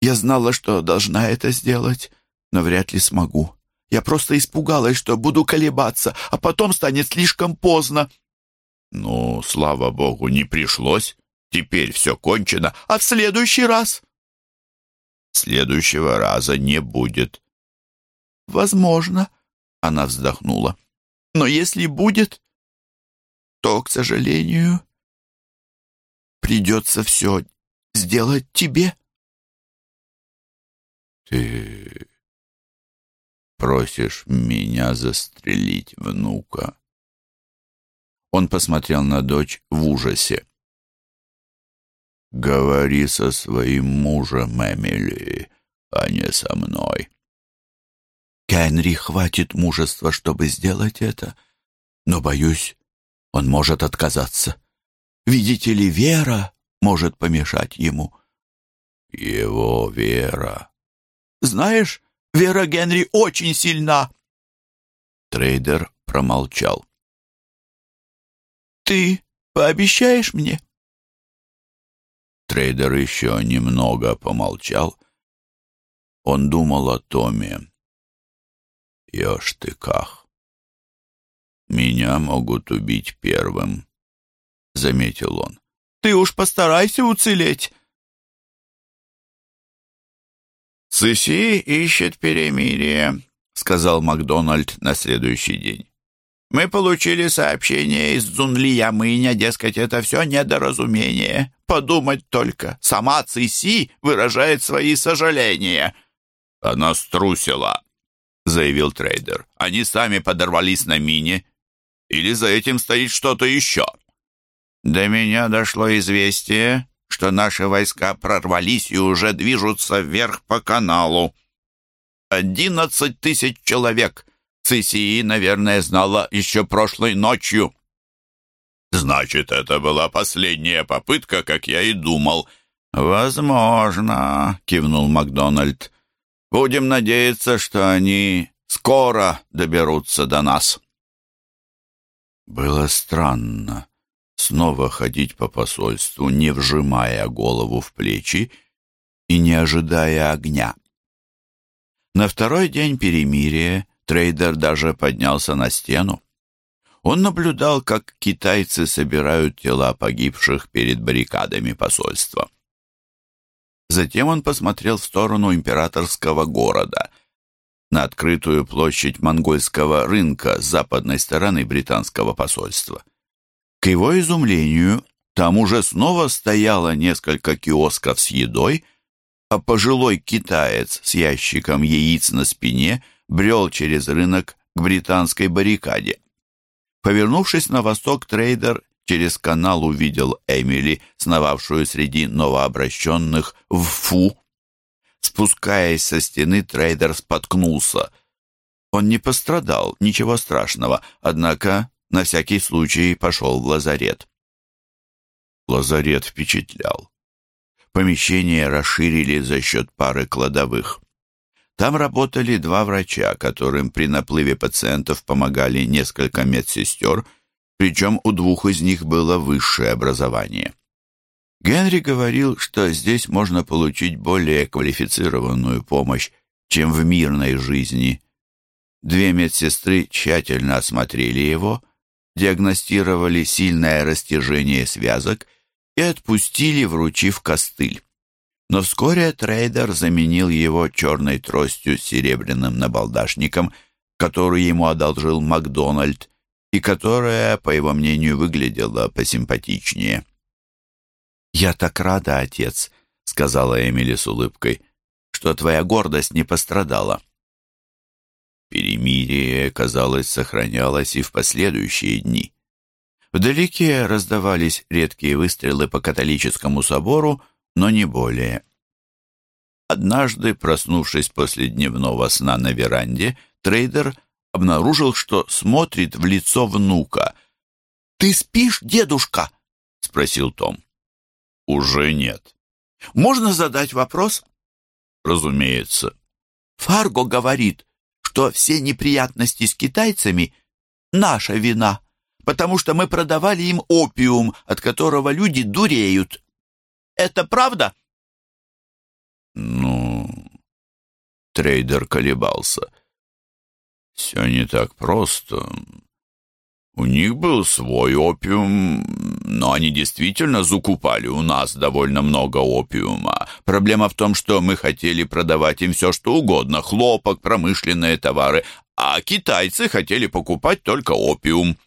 Я знала, что должна это сделать, но вряд ли смогу. Я просто испугалась, что буду колебаться, а потом станет слишком поздно». «Ну, слава богу, не пришлось. Теперь все кончено. А в следующий раз?» «Следующего раза не будет». «Возможно», — она вздохнула. «Но если будет, то, к сожалению, придется все сделать тебе». «Ты просишь меня застрелить внука?» Он посмотрел на дочь в ужасе. «Говори со своим мужем, Эмили, а не со мной». Генри хватит мужества, чтобы сделать это, но, боюсь, он может отказаться. Видите ли, вера может помешать ему. Его вера. Знаешь, вера Генри очень сильна. Трейдер промолчал. Ты пообещаешь мне? Трейдер еще немного помолчал. Он думал о Томе. Ешь ты ках. Меня могут убить первым, заметил он. Ты уж постарайся уцелеть. Сыси ищет перемирие, сказал Макдональд на следующий день. Мы получили сообщение из Зунлия Мыня, дескать, это все недоразумение. Подумать только, сама Циси выражает свои сожаления. Она струсила, заявил трейдер. Они сами подорвались на мине. Или за этим стоит что-то еще? До меня дошло известие, что наши войска прорвались и уже движутся вверх по каналу. Одиннадцать тысяч человек — Цисии, наверное, знала еще прошлой ночью. Значит, это была последняя попытка, как я и думал. Возможно, кивнул Макдональд. Будем надеяться, что они скоро доберутся до нас. Было странно снова ходить по посольству, не вжимая голову в плечи и не ожидая огня. На второй день перемирия Трейдер даже поднялся на стену. Он наблюдал, как китайцы собирают тела погибших перед баррикадами посольства. Затем он посмотрел в сторону императорского города, на открытую площадь монгольского рынка с западной стороны британского посольства. К его изумлению, там уже снова стояло несколько киосков с едой, а пожилой китаец с ящиком яиц на спине брел через рынок к британской баррикаде. Повернувшись на восток, трейдер через канал увидел Эмили, сновавшую среди новообращенных в Фу. Спускаясь со стены, трейдер споткнулся. Он не пострадал, ничего страшного, однако на всякий случай пошел в лазарет. Лазарет впечатлял. Помещение расширили за счет пары кладовых. Там работали два врача, которым при наплыве пациентов помогали несколько медсестер, причем у двух из них было высшее образование. Генри говорил, что здесь можно получить более квалифицированную помощь, чем в мирной жизни. Две медсестры тщательно осмотрели его, диагностировали сильное растяжение связок и отпустили, вручив костыль но вскоре трейдер заменил его черной тростью с серебряным набалдашником, которую ему одолжил Макдональд, и которая, по его мнению, выглядела посимпатичнее. «Я так рада, отец», — сказала Эмили с улыбкой, — «что твоя гордость не пострадала». Перемирие, казалось, сохранялось и в последующие дни. Вдалеке раздавались редкие выстрелы по католическому собору, но не более. Однажды, проснувшись после дневного сна на веранде, трейдер обнаружил, что смотрит в лицо внука. «Ты спишь, дедушка?» — спросил Том. «Уже нет». «Можно задать вопрос?» «Разумеется». «Фарго говорит, что все неприятности с китайцами — наша вина, потому что мы продавали им опиум, от которого люди дуреют. Это правда?» «Ну...» Трейдер колебался. Все не так просто. У них был свой опиум, но они действительно закупали у нас довольно много опиума. Проблема в том, что мы хотели продавать им все, что угодно, хлопок, промышленные товары, а китайцы хотели покупать только опиум.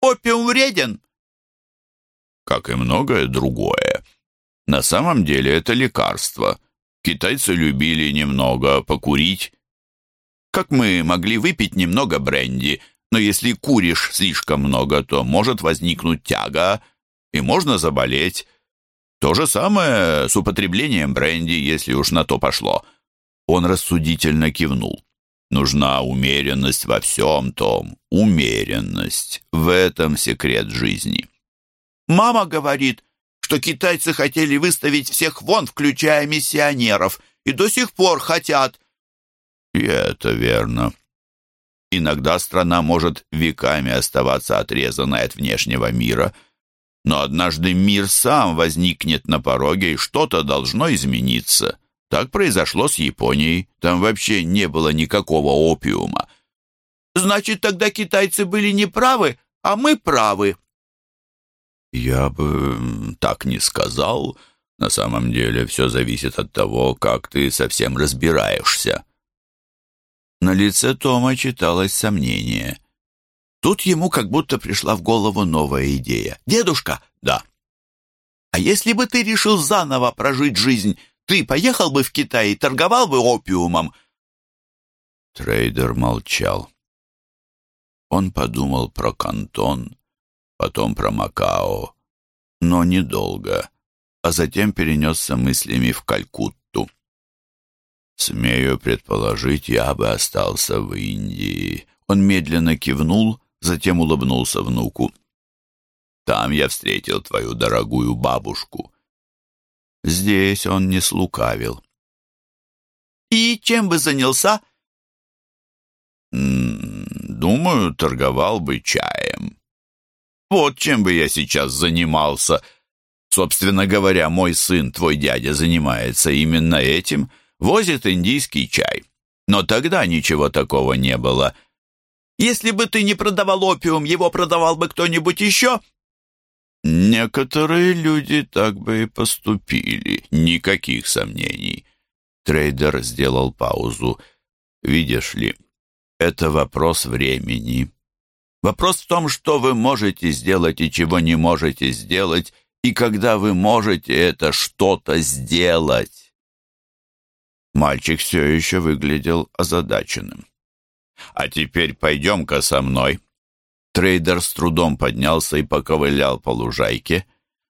Опиум вреден? Как и многое другое. На самом деле это лекарство. Китайцы любили немного покурить. Как мы могли выпить немного бренди, но если куришь слишком много, то может возникнуть тяга, и можно заболеть. То же самое с употреблением бренди, если уж на то пошло. Он рассудительно кивнул. Нужна умеренность во всем том. Умеренность. В этом секрет жизни. Мама говорит, что китайцы хотели выставить всех вон, включая миссионеров, и до сих пор хотят. И это верно. Иногда страна может веками оставаться отрезанной от внешнего мира, но однажды мир сам возникнет на пороге, и что-то должно измениться. Так произошло с Японией. Там вообще не было никакого опиума. Значит, тогда китайцы были неправы, а мы правы. Я бы так не сказал. На самом деле все зависит от того, как ты совсем разбираешься. На лице Тома читалось сомнение. Тут ему как будто пришла в голову новая идея. «Дедушка!» «Да». «А если бы ты решил заново прожить жизнь, ты поехал бы в Китай и торговал бы опиумом?» Трейдер молчал. Он подумал про Кантон, потом про Макао, но недолго, а затем перенесся мыслями в Калькутту. «Смею предположить, я бы остался в Индии». Он медленно кивнул, затем улыбнулся внуку. «Там я встретил твою дорогую бабушку. Здесь он не слукавил. «И чем бы занялся?» «Думаю, торговал бы чаем. Вот чем бы я сейчас занимался. Собственно говоря, мой сын, твой дядя, занимается именно этим, возит индийский чай. Но тогда ничего такого не было. Если бы ты не продавал опиум, его продавал бы кто-нибудь еще?» Некоторые люди так бы и поступили, никаких сомнений. Трейдер сделал паузу. Видишь ли, это вопрос времени. Вопрос в том, что вы можете сделать и чего не можете сделать, и когда вы можете это что-то сделать. Мальчик все еще выглядел озадаченным. «А теперь пойдем-ка со мной», Трейдер с трудом поднялся и поковылял по лужайке.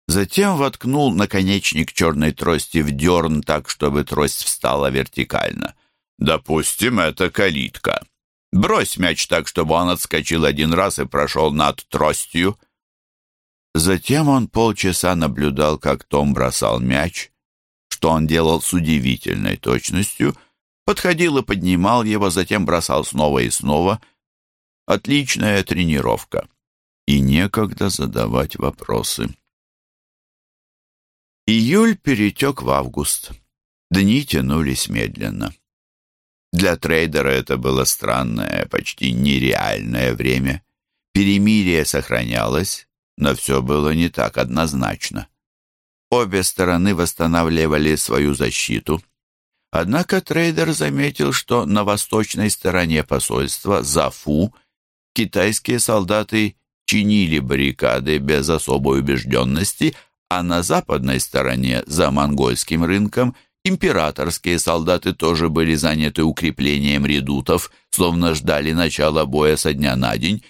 Затем воткнул наконечник черной трости в дерн так, чтобы трость встала вертикально. «Допустим, это калитка. Брось мяч так, чтобы он отскочил один раз и прошел над тростью». Затем он полчаса наблюдал, как Том бросал мяч, что он делал с удивительной точностью, подходил и поднимал его, затем бросал снова и снова — Отличная тренировка. И некогда задавать вопросы. Июль перетек в август. Дни тянулись медленно. Для трейдера это было странное, почти нереальное время. Перемирие сохранялось, но все было не так однозначно. Обе стороны восстанавливали свою защиту. Однако трейдер заметил, что на восточной стороне посольства Зафу китайские солдаты чинили баррикады без особой убежденности, а на западной стороне, за монгольским рынком, императорские солдаты тоже были заняты укреплением редутов, словно ждали начала боя со дня на день,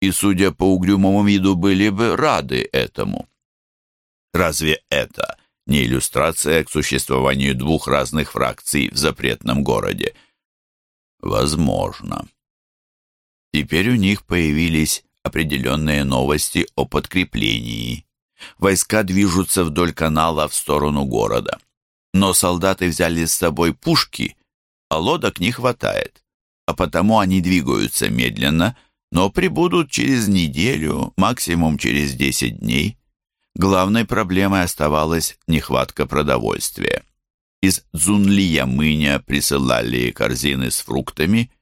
и, судя по угрюмому виду, были бы рады этому. Разве это не иллюстрация к существованию двух разных фракций в запретном городе? Возможно. Теперь у них появились определенные новости о подкреплении. Войска движутся вдоль канала в сторону города. Но солдаты взяли с собой пушки, а лодок не хватает. А потому они двигаются медленно, но прибудут через неделю, максимум через 10 дней. Главной проблемой оставалась нехватка продовольствия. Из Цзунлия-Мыня присылали корзины с фруктами –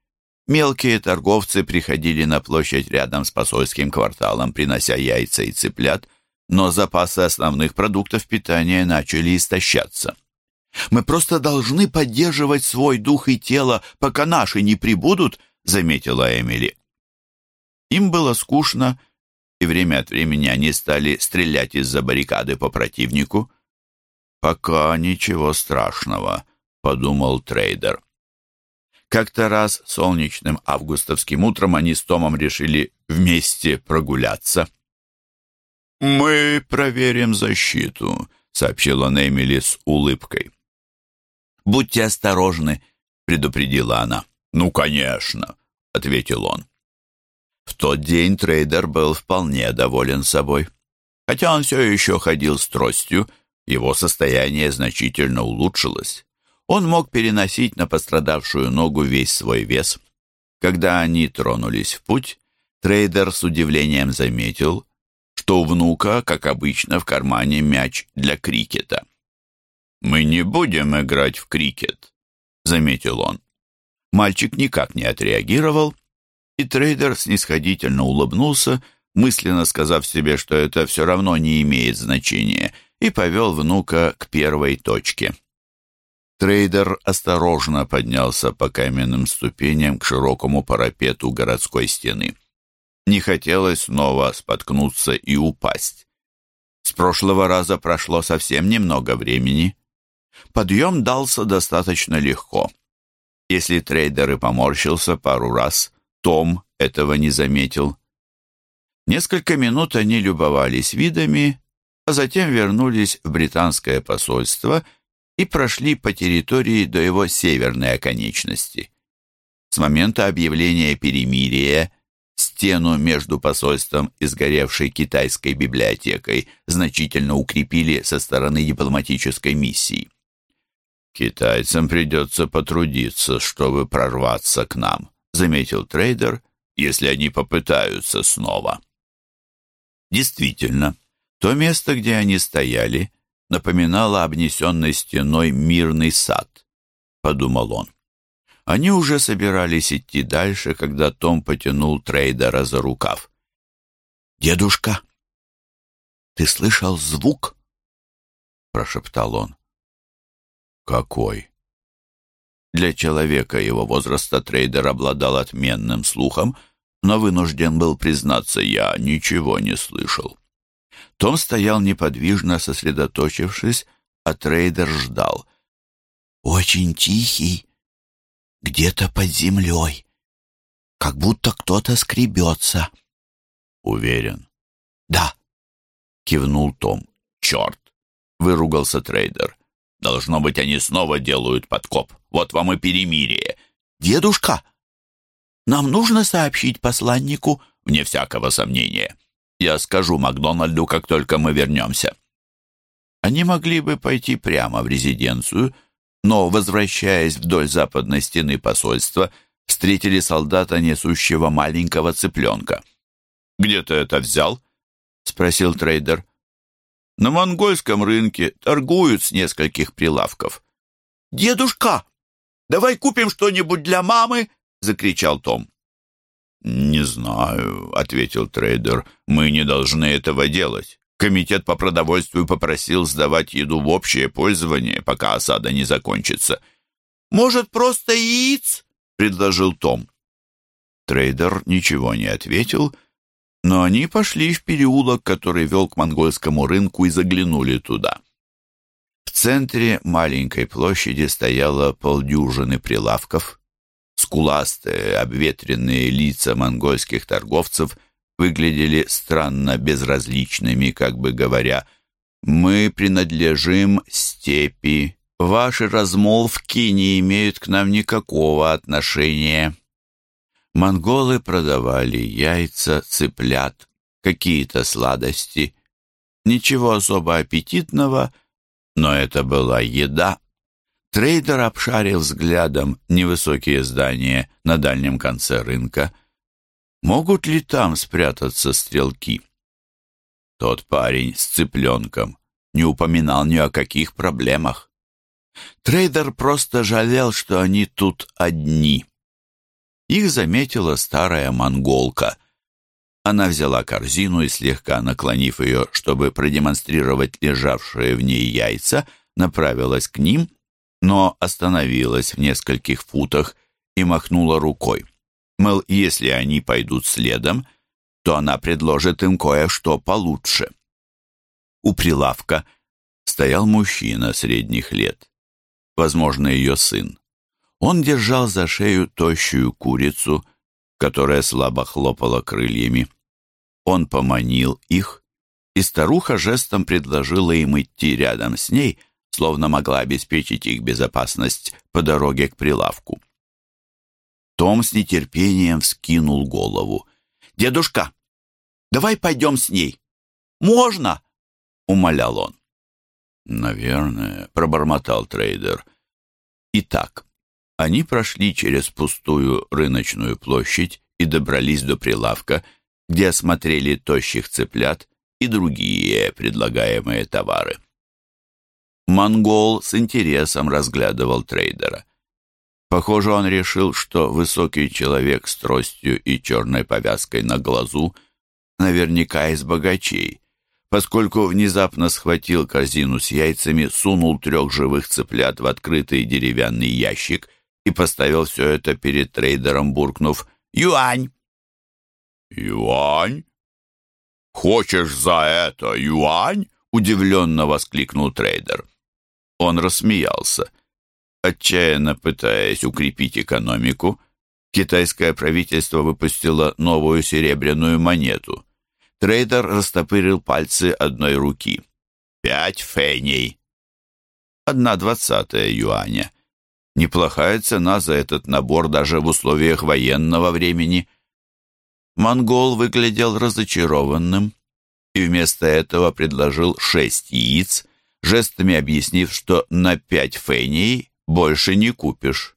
Мелкие торговцы приходили на площадь рядом с посольским кварталом, принося яйца и цыплят, но запасы основных продуктов питания начали истощаться. «Мы просто должны поддерживать свой дух и тело, пока наши не прибудут», — заметила Эмили. Им было скучно, и время от времени они стали стрелять из-за баррикады по противнику. «Пока ничего страшного», — подумал трейдер. Как-то раз солнечным августовским утром они с Томом решили вместе прогуляться. «Мы проверим защиту», — сообщил он Эмили с улыбкой. «Будьте осторожны», — предупредила она. «Ну, конечно», — ответил он. В тот день трейдер был вполне доволен собой. Хотя он все еще ходил с тростью, его состояние значительно улучшилось. Он мог переносить на пострадавшую ногу весь свой вес. Когда они тронулись в путь, трейдер с удивлением заметил, что у внука, как обычно, в кармане мяч для крикета. «Мы не будем играть в крикет», — заметил он. Мальчик никак не отреагировал, и трейдер снисходительно улыбнулся, мысленно сказав себе, что это все равно не имеет значения, и повел внука к первой точке. Трейдер осторожно поднялся по каменным ступеням к широкому парапету городской стены. Не хотелось снова споткнуться и упасть. С прошлого раза прошло совсем немного времени. Подъем дался достаточно легко. Если трейдер и поморщился пару раз, Том этого не заметил. Несколько минут они любовались видами, а затем вернулись в британское посольство — и прошли по территории до его северной оконечности. С момента объявления перемирия стену между посольством и сгоревшей китайской библиотекой значительно укрепили со стороны дипломатической миссии. «Китайцам придется потрудиться, чтобы прорваться к нам», заметил трейдер, если они попытаются снова. Действительно, то место, где они стояли, напоминала обнесенный стеной мирный сад, подумал он. Они уже собирались идти дальше, когда Том потянул трейдера за рукав. «Дедушка, ты слышал звук?» — прошептал он. «Какой?» Для человека его возраста трейдер обладал отменным слухом, но вынужден был признаться, я ничего не слышал. Том стоял неподвижно, сосредоточившись, а трейдер ждал. «Очень тихий, где-то под землей, как будто кто-то скребется». «Уверен?» «Да», — кивнул Том. «Черт!» — выругался трейдер. «Должно быть, они снова делают подкоп. Вот вам и перемирие». «Дедушка, нам нужно сообщить посланнику?» «Вне всякого сомнения». Я скажу Макдональду, как только мы вернемся». Они могли бы пойти прямо в резиденцию, но, возвращаясь вдоль западной стены посольства, встретили солдата, несущего маленького цыпленка. «Где ты это взял?» — спросил трейдер. «На монгольском рынке торгуют с нескольких прилавков». «Дедушка, давай купим что-нибудь для мамы!» — закричал Том. «Не знаю», — ответил трейдер. «Мы не должны этого делать. Комитет по продовольствию попросил сдавать еду в общее пользование, пока осада не закончится». «Может, просто яиц?» — предложил Том. Трейдер ничего не ответил, но они пошли в переулок, который вел к монгольскому рынку, и заглянули туда. В центре маленькой площади стояло полдюжины прилавков — Скуластые, обветренные лица монгольских торговцев выглядели странно безразличными, как бы говоря, «Мы принадлежим степи, ваши размолвки не имеют к нам никакого отношения». Монголы продавали яйца, цыплят, какие-то сладости. Ничего особо аппетитного, но это была еда. Трейдер обшарил взглядом невысокие здания на дальнем конце рынка. Могут ли там спрятаться стрелки? Тот парень с цыпленком не упоминал ни о каких проблемах. Трейдер просто жалел, что они тут одни. Их заметила старая монголка. Она взяла корзину и, слегка наклонив ее, чтобы продемонстрировать лежавшие в ней яйца, направилась к ним, но остановилась в нескольких футах и махнула рукой. Мол, если они пойдут следом, то она предложит им кое-что получше. У прилавка стоял мужчина средних лет, возможно, ее сын. Он держал за шею тощую курицу, которая слабо хлопала крыльями. Он поманил их, и старуха жестом предложила им идти рядом с ней, словно могла обеспечить их безопасность по дороге к прилавку. Том с нетерпением вскинул голову. «Дедушка, давай пойдем с ней. Можно?» — умолял он. «Наверное», — пробормотал трейдер. Итак, они прошли через пустую рыночную площадь и добрались до прилавка, где осмотрели тощих цыплят и другие предлагаемые товары. Монгол с интересом разглядывал трейдера. Похоже, он решил, что высокий человек с тростью и черной повязкой на глазу наверняка из богачей, поскольку внезапно схватил корзину с яйцами, сунул трех живых цыплят в открытый деревянный ящик и поставил все это перед трейдером, буркнув «Юань!». «Юань? Хочешь за это юань?» — удивленно воскликнул трейдер. Он рассмеялся. Отчаянно пытаясь укрепить экономику, китайское правительство выпустило новую серебряную монету. Трейдер растопырил пальцы одной руки. «Пять феней!» Одна двадцатая юаня. Неплохая цена за этот набор даже в условиях военного времени. Монгол выглядел разочарованным и вместо этого предложил шесть яиц, жестами объяснив, что на пять феней больше не купишь.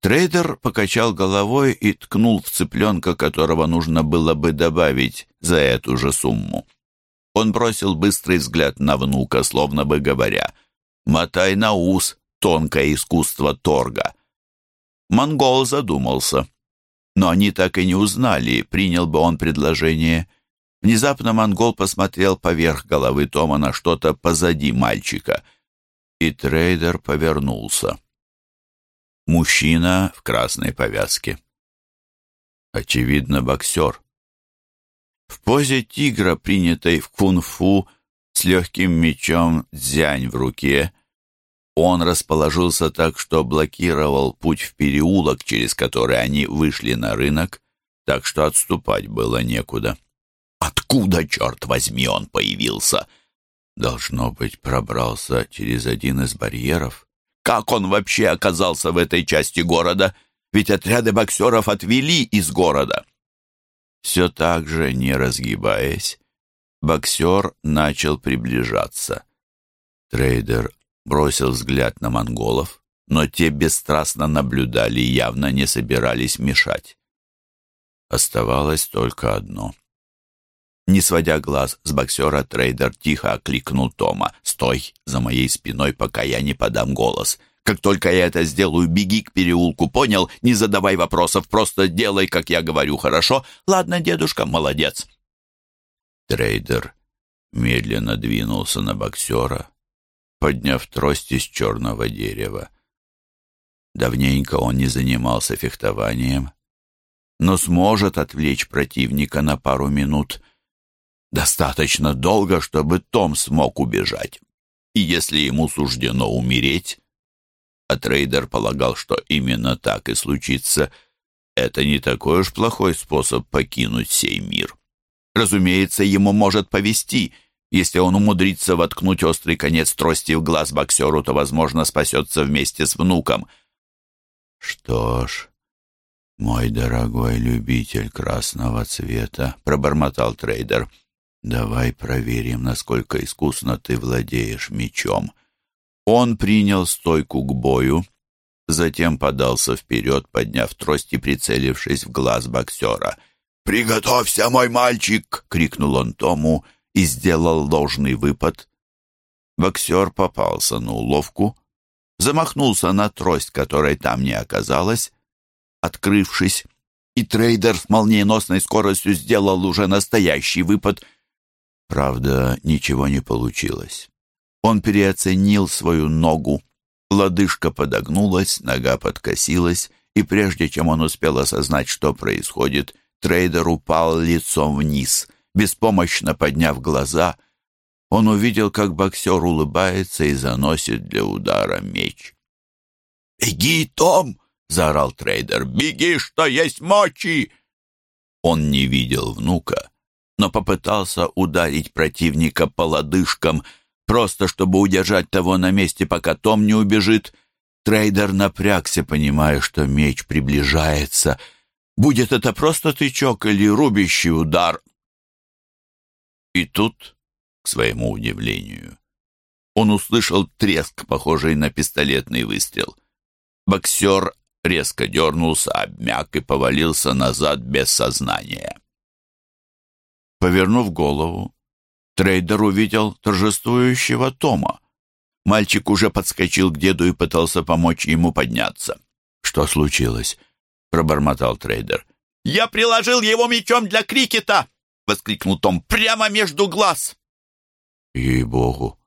Трейдер покачал головой и ткнул в цыпленка, которого нужно было бы добавить за эту же сумму. Он бросил быстрый взгляд на внука, словно бы говоря, «Мотай на ус, тонкое искусство торга». Монгол задумался. Но они так и не узнали, принял бы он предложение. Внезапно монгол посмотрел поверх головы Тома на что-то позади мальчика, и трейдер повернулся. Мужчина в красной повязке. Очевидно, боксер. В позе тигра, принятой в кунг-фу, с легким мечом дзянь в руке, он расположился так, что блокировал путь в переулок, через который они вышли на рынок, так что отступать было некуда. Откуда, черт возьми, он появился? Должно быть, пробрался через один из барьеров. Как он вообще оказался в этой части города? Ведь отряды боксеров отвели из города. Все так же, не разгибаясь, боксер начал приближаться. Трейдер бросил взгляд на монголов, но те бесстрастно наблюдали и явно не собирались мешать. Оставалось только одно — не сводя глаз с боксера, трейдер тихо окликнул Тома. «Стой за моей спиной, пока я не подам голос. Как только я это сделаю, беги к переулку, понял? Не задавай вопросов, просто делай, как я говорю, хорошо? Ладно, дедушка, молодец». Трейдер медленно двинулся на боксера, подняв трость из черного дерева. Давненько он не занимался фехтованием, но сможет отвлечь противника на пару минут — Достаточно долго, чтобы Том смог убежать. И если ему суждено умереть, а трейдер полагал, что именно так и случится, это не такой уж плохой способ покинуть сей мир. Разумеется, ему может повести. Если он умудрится воткнуть острый конец трости в глаз боксеру, то, возможно, спасется вместе с внуком. «Что ж, мой дорогой любитель красного цвета», — пробормотал трейдер, — «Давай проверим, насколько искусно ты владеешь мечом». Он принял стойку к бою, затем подался вперед, подняв трость и прицелившись в глаз боксера. «Приготовься, мой мальчик!» — крикнул он Тому и сделал ложный выпад. Боксер попался на уловку, замахнулся на трость, которой там не оказалось, открывшись, и трейдер с молниеносной скоростью сделал уже настоящий выпад. Правда, ничего не получилось. Он переоценил свою ногу. Лодыжка подогнулась, нога подкосилась, и прежде чем он успел осознать, что происходит, трейдер упал лицом вниз. Беспомощно подняв глаза, он увидел, как боксер улыбается и заносит для удара меч. «Беги, Том!» — заорал трейдер. «Беги, что есть мочи!» Он не видел внука, но попытался ударить противника по лодыжкам, просто чтобы удержать того на месте, пока Том не убежит. Трейдер напрягся, понимая, что меч приближается. Будет это просто тычок или рубящий удар. И тут, к своему удивлению, он услышал треск, похожий на пистолетный выстрел. Боксер резко дернулся, обмяк и повалился назад без сознания. Повернув голову, трейдер увидел торжествующего Тома. Мальчик уже подскочил к деду и пытался помочь ему подняться. «Что случилось?» — пробормотал трейдер. «Я приложил его мечом для крикета!» — воскликнул Том. «Прямо между глаз!» «Ей-богу!»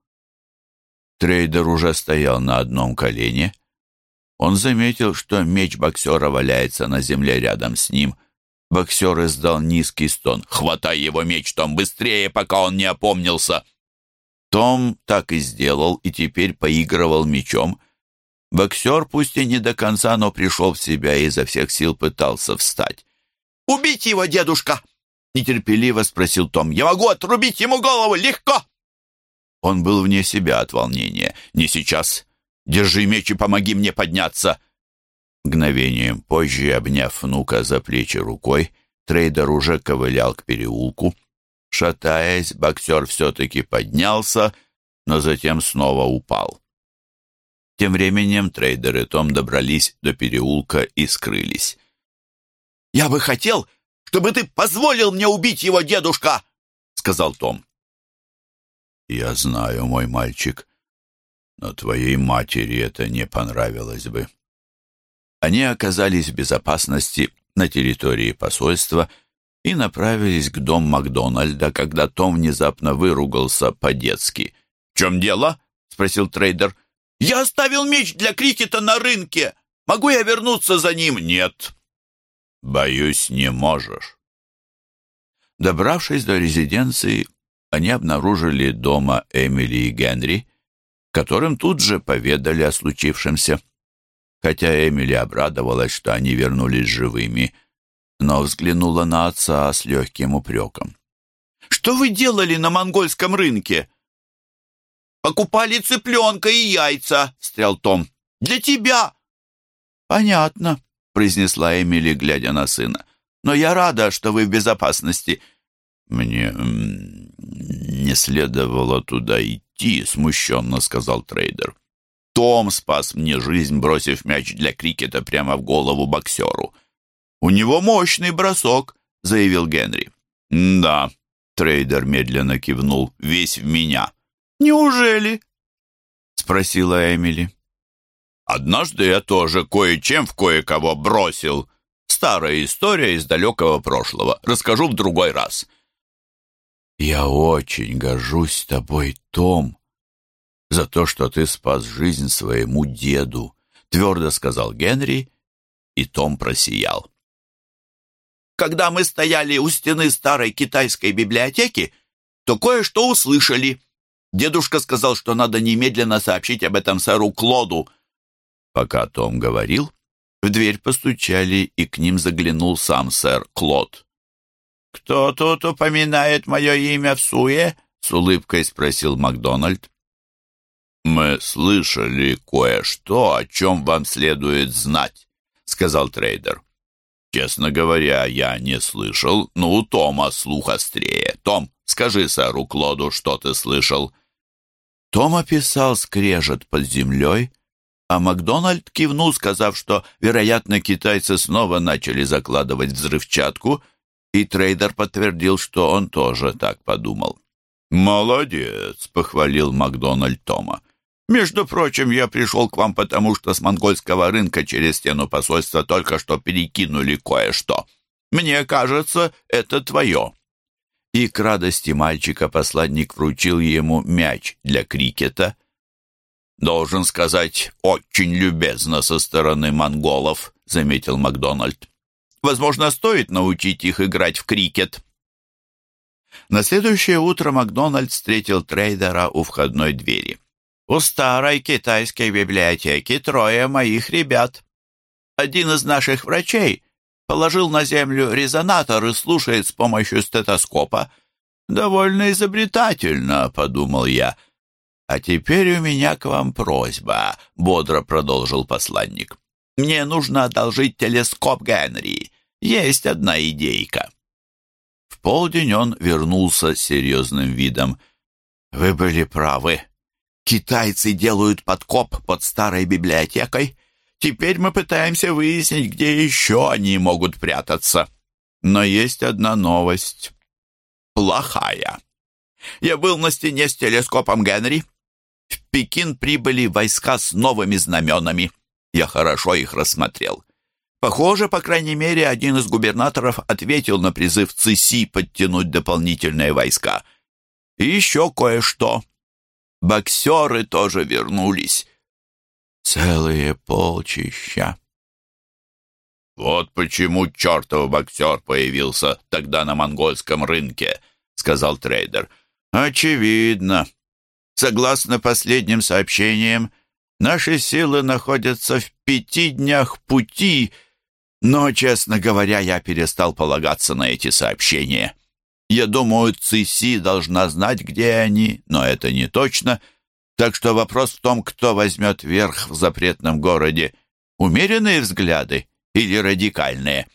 Трейдер уже стоял на одном колене, он заметил, что меч боксера валяется на земле рядом с ним. Боксер издал низкий стон. «Хватай его меч, Том, быстрее, пока он не опомнился!» Том так и сделал и теперь поигрывал мечом. Боксер, пусть и не до конца, но пришел в себя и изо всех сил пытался встать. «Убить его, дедушка!» — нетерпеливо спросил Том. «Я могу отрубить ему голову легко!» Он был вне себя от волнения. «Не сейчас. Держи меч и помоги мне подняться!» Мгновением позже, обняв внука за плечи рукой, трейдер уже ковылял к переулку. Шатаясь, боксер все-таки поднялся, но затем снова упал. Тем временем трейдер и Том добрались до переулка и скрылись. «Я бы хотел, чтобы ты позволил мне убить его, дедушка!» — сказал Том. «Я знаю, мой мальчик», но твоей матери это не понравилось бы. Они оказались в безопасности на территории посольства и направились к дому Макдональда, когда Том внезапно выругался по-детски. «В чем дело?» — спросил трейдер. «Я оставил меч для крикета на рынке. Могу я вернуться за ним?» «Нет». «Боюсь, не можешь». Добравшись до резиденции, они обнаружили дома Эмили и Генри, которым тут же поведали о случившемся. Хотя Эмили обрадовалась, что они вернулись живыми, но взглянула на отца с легким упреком. «Что вы делали на монгольском рынке?» «Покупали цыпленка и яйца», — встрял Том. «Для тебя». «Понятно», — произнесла Эмили, глядя на сына. «Но я рада, что вы в безопасности». «Мне не следовало туда идти» идти», — смущенно сказал трейдер. «Том спас мне жизнь, бросив мяч для крикета прямо в голову боксеру». «У него мощный бросок», — заявил Генри. «Да», — трейдер медленно кивнул, — «весь в меня». «Неужели?» — спросила Эмили. «Однажды я тоже кое-чем в кое-кого бросил. Старая история из далекого прошлого. Расскажу в другой раз. «Я очень горжусь тобой, Том, за то, что ты спас жизнь своему деду», — твердо сказал Генри, и Том просиял. «Когда мы стояли у стены старой китайской библиотеки, то кое-что услышали. Дедушка сказал, что надо немедленно сообщить об этом сэру Клоду». Пока Том говорил, в дверь постучали, и к ним заглянул сам сэр Клод. «Кто тут упоминает мое имя в суе?» — с улыбкой спросил Макдональд. «Мы слышали кое-что, о чем вам следует знать», — сказал трейдер. «Честно говоря, я не слышал, но у Тома слух острее. Том, скажи сэру Клоду, что ты слышал». Том описал скрежет под землей, а Макдональд кивнул, сказав, что, вероятно, китайцы снова начали закладывать взрывчатку — и трейдер подтвердил, что он тоже так подумал. «Молодец!» — похвалил Макдональд Тома. «Между прочим, я пришел к вам потому, что с монгольского рынка через стену посольства только что перекинули кое-что. Мне кажется, это твое». И к радости мальчика посладник вручил ему мяч для крикета. «Должен сказать, очень любезно со стороны монголов», — заметил Макдональд. «Возможно, стоит научить их играть в крикет». На следующее утро Макдональд встретил трейдера у входной двери. «У старой китайской библиотеки трое моих ребят. Один из наших врачей положил на землю резонатор и слушает с помощью стетоскопа. «Довольно изобретательно», — подумал я. «А теперь у меня к вам просьба», — бодро продолжил посланник. «Мне нужно одолжить телескоп Генри. Есть одна идейка». В полдень он вернулся с серьезным видом. «Вы были правы. Китайцы делают подкоп под старой библиотекой. Теперь мы пытаемся выяснить, где еще они могут прятаться. Но есть одна новость. Плохая. Я был на стене с телескопом Генри. В Пекин прибыли войска с новыми знаменами. Я хорошо их рассмотрел. Похоже, по крайней мере, один из губернаторов ответил на призыв ЦИСИ подтянуть дополнительные войска. И еще кое-что. Боксеры тоже вернулись. Целые полчища. «Вот почему чертов боксер появился тогда на монгольском рынке», — сказал трейдер. «Очевидно. Согласно последним сообщениям, наши силы находятся в пяти днях пути, но, честно говоря, я перестал полагаться на эти сообщения. Я думаю, Циси должна знать, где они, но это не точно, так что вопрос в том, кто возьмет верх в запретном городе. Умеренные взгляды или радикальные?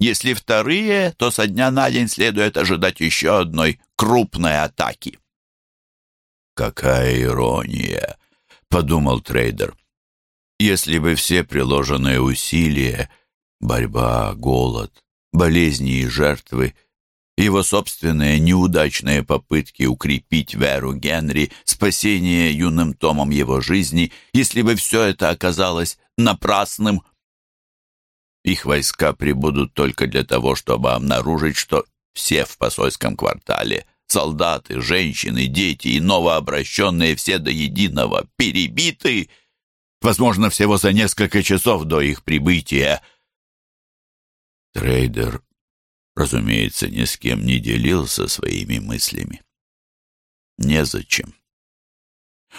Если вторые, то со дня на день следует ожидать еще одной крупной атаки. «Какая ирония!» — подумал трейдер. «Если бы все приложенные усилия Борьба, голод, болезни и жертвы, его собственные неудачные попытки укрепить веру Генри, спасение юным томом его жизни, если бы все это оказалось напрасным. Их войска прибудут только для того, чтобы обнаружить, что все в посольском квартале, солдаты, женщины, дети и новообращенные все до единого, перебиты, возможно, всего за несколько часов до их прибытия – Трейдер, разумеется, ни с кем не делился своими мыслями. Незачем.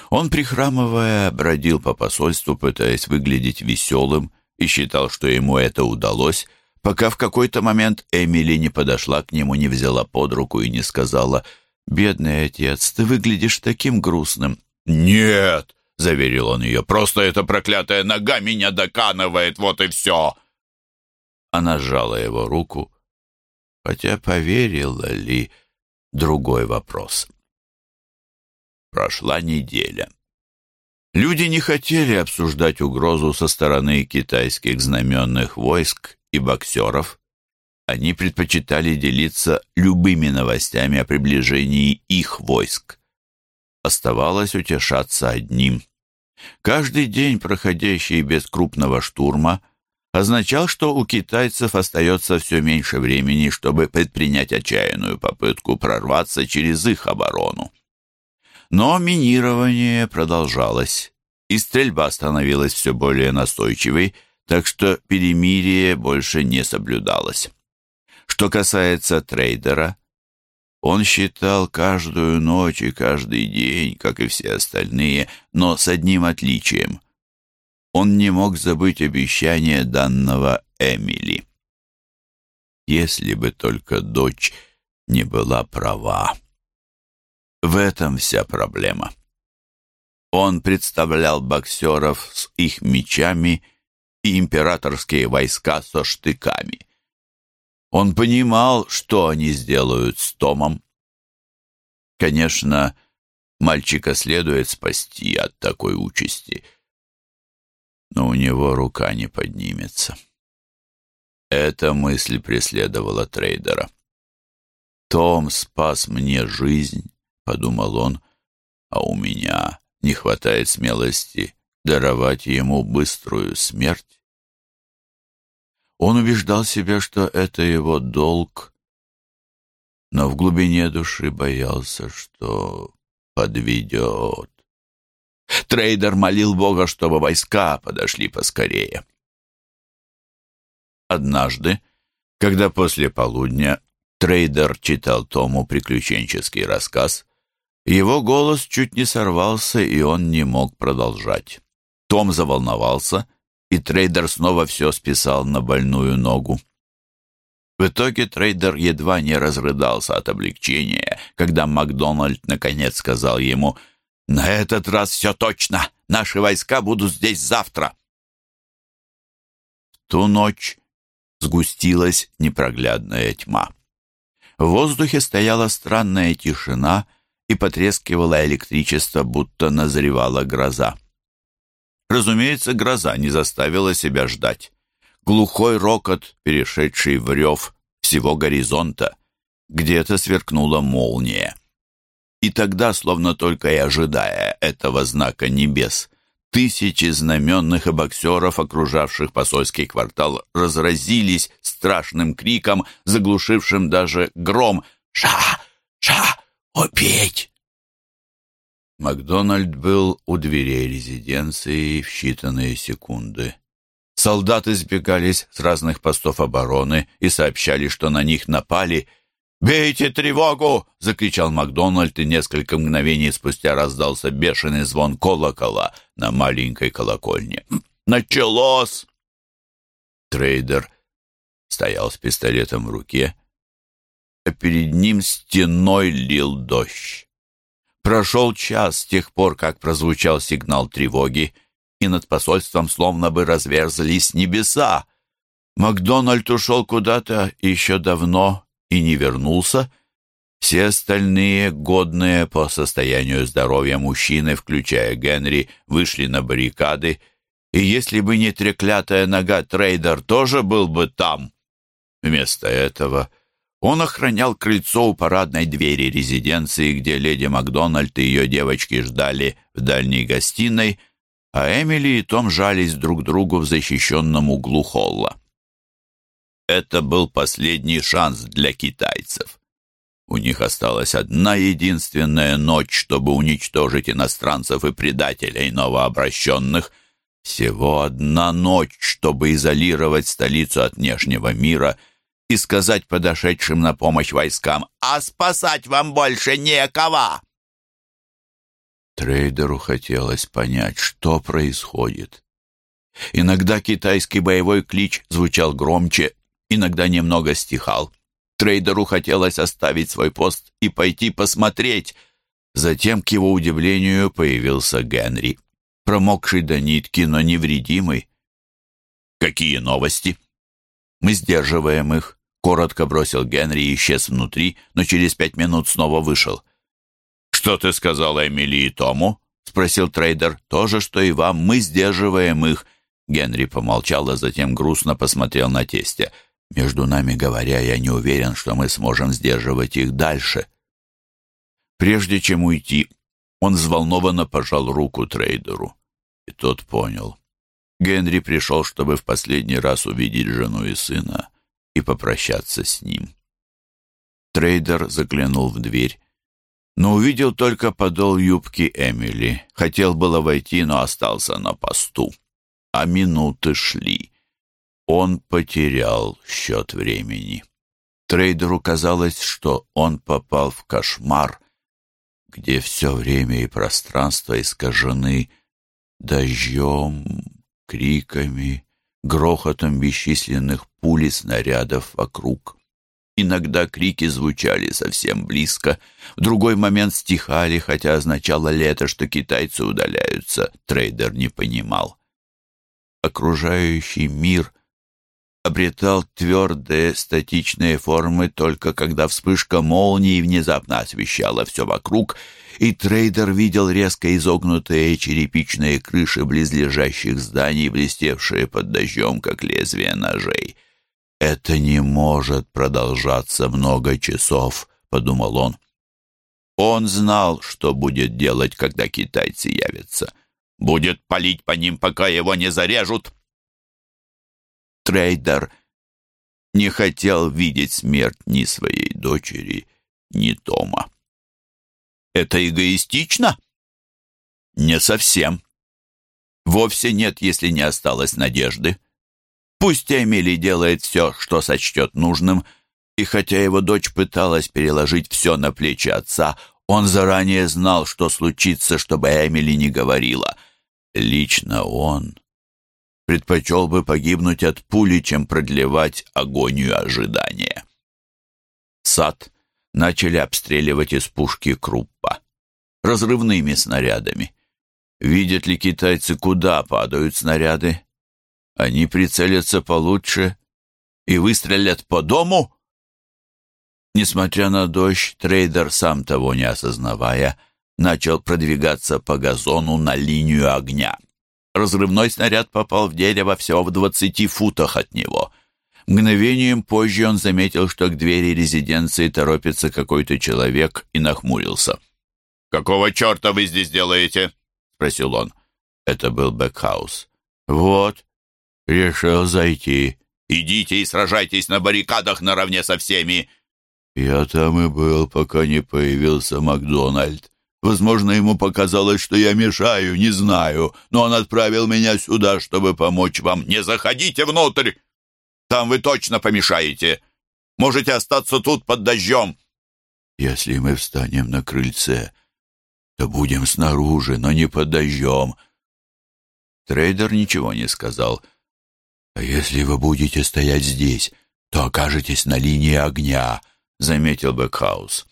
Он, прихрамывая, бродил по посольству, пытаясь выглядеть веселым, и считал, что ему это удалось, пока в какой-то момент Эмили не подошла к нему, не взяла под руку и не сказала «Бедный отец, ты выглядишь таким грустным». «Нет!» — заверил он ее. «Просто эта проклятая нога меня доканывает, вот и все!» Она сжала его руку, хотя поверила ли — другой вопрос. Прошла неделя. Люди не хотели обсуждать угрозу со стороны китайских знаменных войск и боксеров. Они предпочитали делиться любыми новостями о приближении их войск. Оставалось утешаться одним. Каждый день, проходящий без крупного штурма, означал, что у китайцев остается все меньше времени, чтобы предпринять отчаянную попытку прорваться через их оборону. Но минирование продолжалось, и стрельба становилась все более настойчивой, так что перемирие больше не соблюдалось. Что касается трейдера, он считал каждую ночь и каждый день, как и все остальные, но с одним отличием – он не мог забыть обещание данного Эмили. Если бы только дочь не была права. В этом вся проблема. Он представлял боксеров с их мечами и императорские войска со штыками. Он понимал, что они сделают с Томом. Конечно, мальчика следует спасти от такой участи — но у него рука не поднимется. Эта мысль преследовала трейдера. «Том спас мне жизнь», — подумал он, «а у меня не хватает смелости даровать ему быструю смерть». Он убеждал себя, что это его долг, но в глубине души боялся, что подведет. Трейдер молил Бога, чтобы войска подошли поскорее. Однажды, когда после полудня трейдер читал Тому приключенческий рассказ, его голос чуть не сорвался, и он не мог продолжать. Том заволновался, и трейдер снова все списал на больную ногу. В итоге трейдер едва не разрыдался от облегчения, когда Макдональд наконец сказал ему «На этот раз все точно! Наши войска будут здесь завтра!» В ту ночь сгустилась непроглядная тьма. В воздухе стояла странная тишина — и потрескивало электричество, будто назревала гроза. Разумеется, гроза не заставила себя ждать. Глухой рокот, перешедший в рев всего горизонта, где-то сверкнула молния. И тогда, словно только и ожидая этого знака небес, тысячи знаменных и боксеров, окружавших посольский квартал, разразились страшным криком, заглушившим даже гром «Ша! Ша! Убить!» Макдональд был у дверей резиденции в считанные секунды. Солдаты сбегались с разных постов обороны и сообщали, что на них напали. «Бейте тревогу!» — закричал Макдональд, и несколько мгновений спустя раздался бешеный звон колокола на маленькой колокольне. «Началось!» Трейдер стоял с пистолетом в руке а перед ним стеной лил дождь. Прошел час с тех пор, как прозвучал сигнал тревоги, и над посольством словно бы разверзлись небеса. Макдональд ушел куда-то еще давно и не вернулся. Все остальные, годные по состоянию здоровья мужчины, включая Генри, вышли на баррикады, и если бы не треклятая нога, трейдер тоже был бы там. Вместо этого он охранял крыльцо у парадной двери резиденции, где леди Макдональд и ее девочки ждали в дальней гостиной, а Эмили и Том жались друг другу в защищенном углу холла. Это был последний шанс для китайцев. У них осталась одна единственная ночь, чтобы уничтожить иностранцев и предателей новообращенных. Всего одна ночь, чтобы изолировать столицу от внешнего мира — и сказать подошедшим на помощь войскам «А спасать вам больше некого!» Трейдеру хотелось понять, что происходит. Иногда китайский боевой клич звучал громче, иногда немного стихал. Трейдеру хотелось оставить свой пост и пойти посмотреть. Затем, к его удивлению, появился Генри, промокший до нитки, но невредимый. «Какие новости?» «Мы сдерживаем их. Коротко бросил Генри и исчез внутри, но через пять минут снова вышел. «Что ты сказала Эмили и Тому?» — спросил трейдер. «То же, что и вам. Мы сдерживаем их». Генри помолчал, а затем грустно посмотрел на тестя. «Между нами говоря, я не уверен, что мы сможем сдерживать их дальше». Прежде чем уйти, он взволнованно пожал руку трейдеру. И тот понял. Генри пришел, чтобы в последний раз увидеть жену и сына, и попрощаться с ним. Трейдер заглянул в дверь, но увидел только подол юбки Эмили. Хотел было войти, но остался на посту. А минуты шли. Он потерял счет времени. Трейдеру казалось, что он попал в кошмар, где все время и пространство искажены дождем, криками, грохотом бесчисленных пуль и снарядов вокруг. Иногда крики звучали совсем близко, в другой момент стихали, хотя означало ли это, что китайцы удаляются, трейдер не понимал. Окружающий мир обретал твердые статичные формы только когда вспышка молнии внезапно освещала все вокруг, и трейдер видел резко изогнутые черепичные крыши близлежащих зданий, блестевшие под дождем, как лезвие ножей. «Это не может продолжаться много часов», — подумал он. Он знал, что будет делать, когда китайцы явятся. Будет палить по ним, пока его не зарежут. Трейдер не хотел видеть смерть ни своей дочери, ни Тома. Это эгоистично? Не совсем. Вовсе нет, если не осталось надежды. Пусть Эмили делает все, что сочтет нужным, и хотя его дочь пыталась переложить все на плечи отца, он заранее знал, что случится, чтобы Эмили не говорила. Лично он предпочел бы погибнуть от пули, чем продлевать агонию ожидания. Сад начали обстреливать из пушки Круппа разрывными снарядами. Видят ли китайцы, куда падают снаряды? Они прицелятся получше и выстрелят по дому? Несмотря на дождь, трейдер, сам того не осознавая, начал продвигаться по газону на линию огня. Разрывной снаряд попал в дерево всего в двадцати футах от него. Мгновением позже он заметил, что к двери резиденции торопится какой-то человек и нахмурился. «Какого черта вы здесь делаете?» — спросил он. Это был Бэкхаус. «Вот, решил зайти». «Идите и сражайтесь на баррикадах наравне со всеми!» «Я там и был, пока не появился Макдональд. Возможно, ему показалось, что я мешаю, не знаю, но он отправил меня сюда, чтобы помочь вам. Не заходите внутрь! Там вы точно помешаете. Можете остаться тут под дождем». «Если мы встанем на крыльце, то будем снаружи, но не под дождем». Трейдер ничего не сказал. «А если вы будете стоять здесь, то окажетесь на линии огня», — заметил Бэкхаус.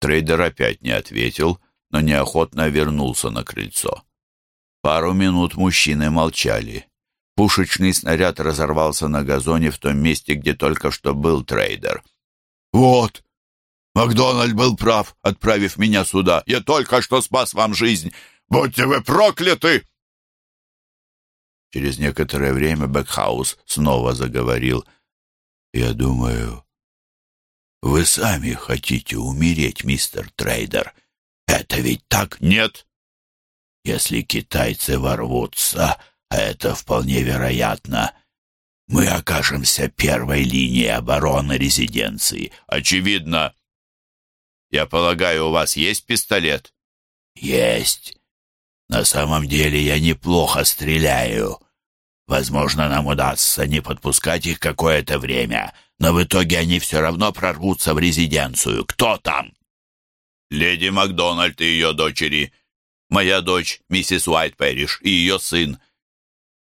Трейдер опять не ответил, но неохотно вернулся на крыльцо. Пару минут мужчины молчали. Пушечный снаряд разорвался на газоне в том месте, где только что был трейдер. «Вот! Макдональд был прав, отправив меня сюда. Я только что спас вам жизнь. Будьте вы прокляты!» Через некоторое время Бэкхаус снова заговорил. «Я думаю, вы сами хотите умереть, мистер Трейдер. Это ведь так?» «Нет». «Если китайцы ворвутся, а это вполне вероятно, мы окажемся первой линией обороны резиденции». «Очевидно. Я полагаю, у вас есть пистолет?» «Есть. На самом деле я неплохо стреляю. Возможно, нам удастся не подпускать их какое-то время, но в итоге они все равно прорвутся в резиденцию. Кто там?» «Леди Макдональд и ее дочери. Моя дочь, миссис Уайт Пэриш, и ее сын».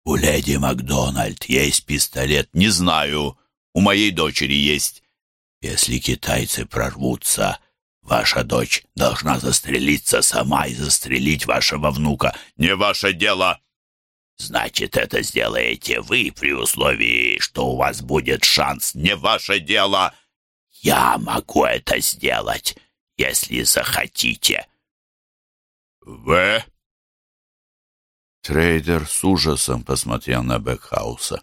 «У леди Макдональд есть пистолет?» «Не знаю. У моей дочери есть». «Если китайцы прорвутся, ваша дочь должна застрелиться сама и застрелить вашего внука». «Не ваше дело!» Значит, это сделаете вы при условии, что у вас будет шанс. Не ваше дело. Я могу это сделать, если захотите. Вы? Трейдер с ужасом посмотрел на Бекхауса.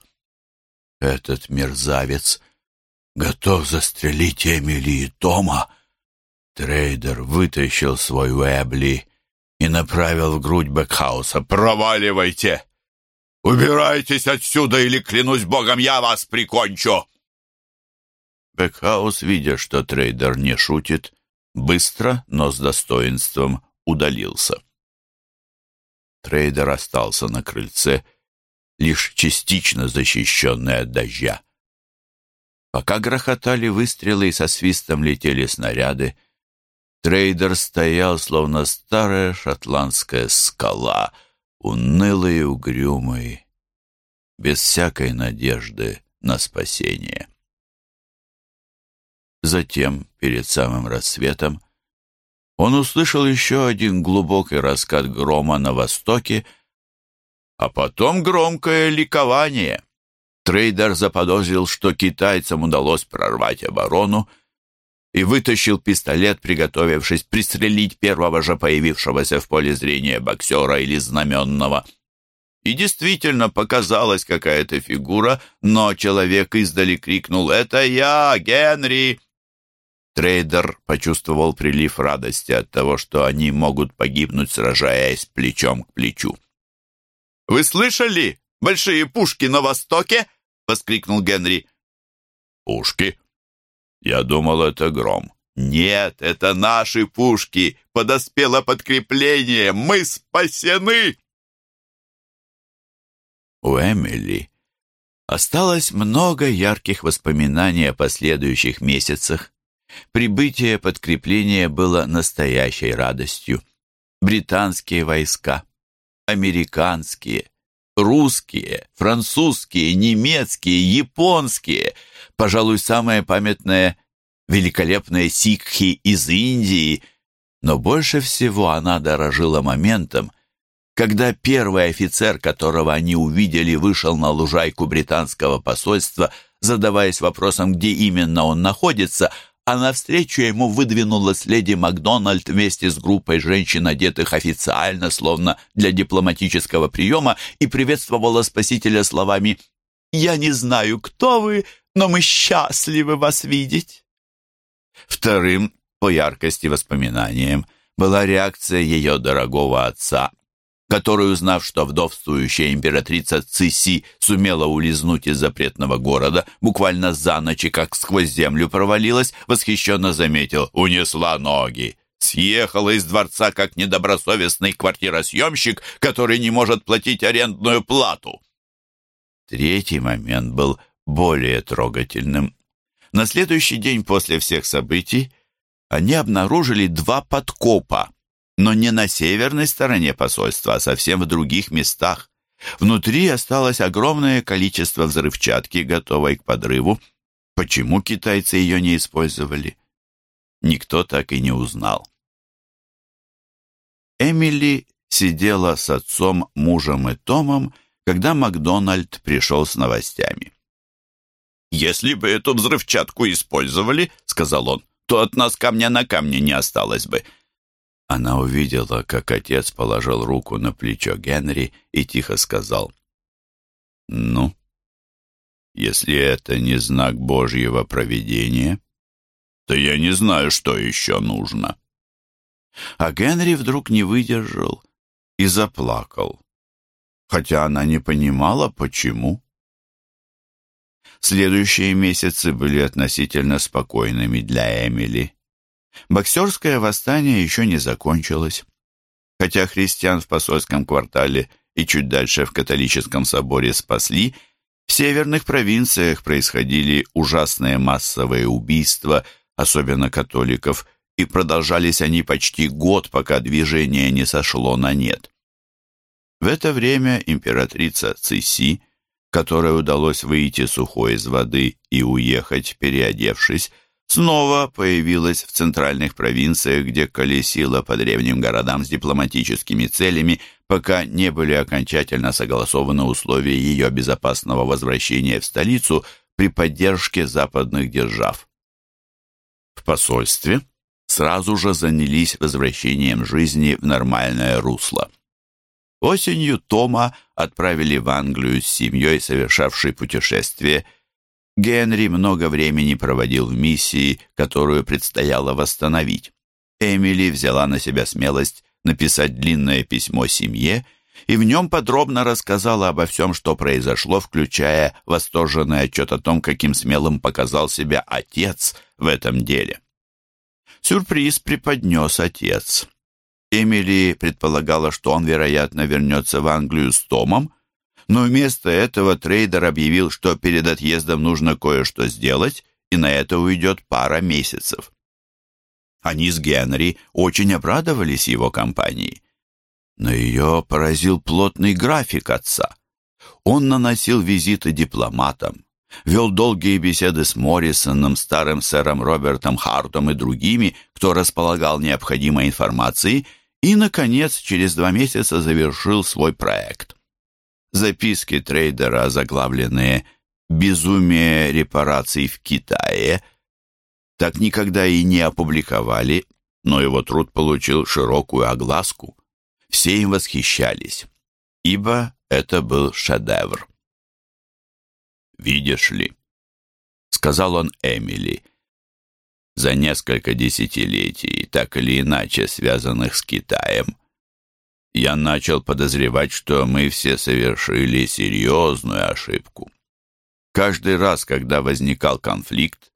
Этот мерзавец готов застрелить Эмили и Тома. Трейдер вытащил свой Уэбли и направил в грудь Бекхауса. «Проваливайте! «Убирайтесь отсюда, или, клянусь богом, я вас прикончу!» Бекхаус, видя, что трейдер не шутит, быстро, но с достоинством удалился. Трейдер остался на крыльце, лишь частично защищенный от дождя. Пока грохотали выстрелы и со свистом летели снаряды, трейдер стоял, словно старая шотландская скала — унылый и угрюмый, без всякой надежды на спасение. Затем, перед самым рассветом, он услышал еще один глубокий раскат грома на востоке, а потом громкое ликование. Трейдер заподозрил, что китайцам удалось прорвать оборону, и вытащил пистолет, приготовившись пристрелить первого же появившегося в поле зрения боксера или знаменного. И действительно показалась какая-то фигура, но человек издали крикнул «Это я, Генри!». Трейдер почувствовал прилив радости от того, что они могут погибнуть, сражаясь плечом к плечу. «Вы слышали? Большие пушки на востоке!» — воскликнул Генри. Пушки? Я думал, это гром. Нет, это наши пушки. Подоспело подкрепление. Мы спасены. У Эмили осталось много ярких воспоминаний о последующих месяцах. Прибытие подкрепления было настоящей радостью. Британские войска, американские, русские, французские, немецкие, японские. Пожалуй, самое памятное — великолепные сикхи из Индии. Но больше всего она дорожила моментом, когда первый офицер, которого они увидели, вышел на лужайку британского посольства, задаваясь вопросом, где именно он находится, а навстречу ему выдвинулась леди Макдональд вместе с группой женщин, одетых официально, словно для дипломатического приема, и приветствовала спасителя словами «Я не знаю, кто вы, но мы счастливы вас видеть». Вторым, по яркости воспоминаниям, была реакция ее дорогого отца который, узнав, что вдовствующая императрица Циси сумела улизнуть из запретного города, буквально за ночь как сквозь землю провалилась, восхищенно заметил «унесла ноги». Съехала из дворца как недобросовестный квартиросъемщик, который не может платить арендную плату. Третий момент был более трогательным. На следующий день после всех событий они обнаружили два подкопа, но не на северной стороне посольства, а совсем в других местах. Внутри осталось огромное количество взрывчатки, готовой к подрыву. Почему китайцы ее не использовали? Никто так и не узнал. Эмили сидела с отцом, мужем и Томом, когда Макдональд пришел с новостями. «Если бы эту взрывчатку использовали, — сказал он, — то от нас камня на камне не осталось бы. Она увидела, как отец положил руку на плечо Генри и тихо сказал, «Ну, если это не знак Божьего провидения, то я не знаю, что еще нужно». А Генри вдруг не выдержал и заплакал, хотя она не понимала, почему. Следующие месяцы были относительно спокойными для Эмили. Боксерское восстание еще не закончилось. Хотя христиан в посольском квартале и чуть дальше в католическом соборе спасли, в северных провинциях происходили ужасные массовые убийства, особенно католиков, и продолжались они почти год, пока движение не сошло на нет. В это время императрица Циси, которой удалось выйти сухой из воды и уехать, переодевшись, снова появилась в центральных провинциях, где колесила по древним городам с дипломатическими целями, пока не были окончательно согласованы условия ее безопасного возвращения в столицу при поддержке западных держав. В посольстве сразу же занялись возвращением жизни в нормальное русло. Осенью Тома отправили в Англию с семьей, совершавшей путешествие – Генри много времени проводил в миссии, которую предстояло восстановить. Эмили взяла на себя смелость написать длинное письмо семье и в нем подробно рассказала обо всем, что произошло, включая восторженный отчет о том, каким смелым показал себя отец в этом деле. Сюрприз преподнес отец. Эмили предполагала, что он, вероятно, вернется в Англию с Томом, но вместо этого трейдер объявил, что перед отъездом нужно кое-что сделать, и на это уйдет пара месяцев. Они с Генри очень обрадовались его компании. Но ее поразил плотный график отца. Он наносил визиты дипломатам, вел долгие беседы с Моррисоном, старым сэром Робертом Хартом и другими, кто располагал необходимой информацией, и, наконец, через два месяца завершил свой проект. Записки трейдера, заглавленные «Безумие репараций в Китае», так никогда и не опубликовали, но его труд получил широкую огласку. Все им восхищались, ибо это был шедевр. «Видишь ли», — сказал он Эмили, — «за несколько десятилетий, так или иначе связанных с Китаем, я начал подозревать, что мы все совершили серьезную ошибку. Каждый раз, когда возникал конфликт,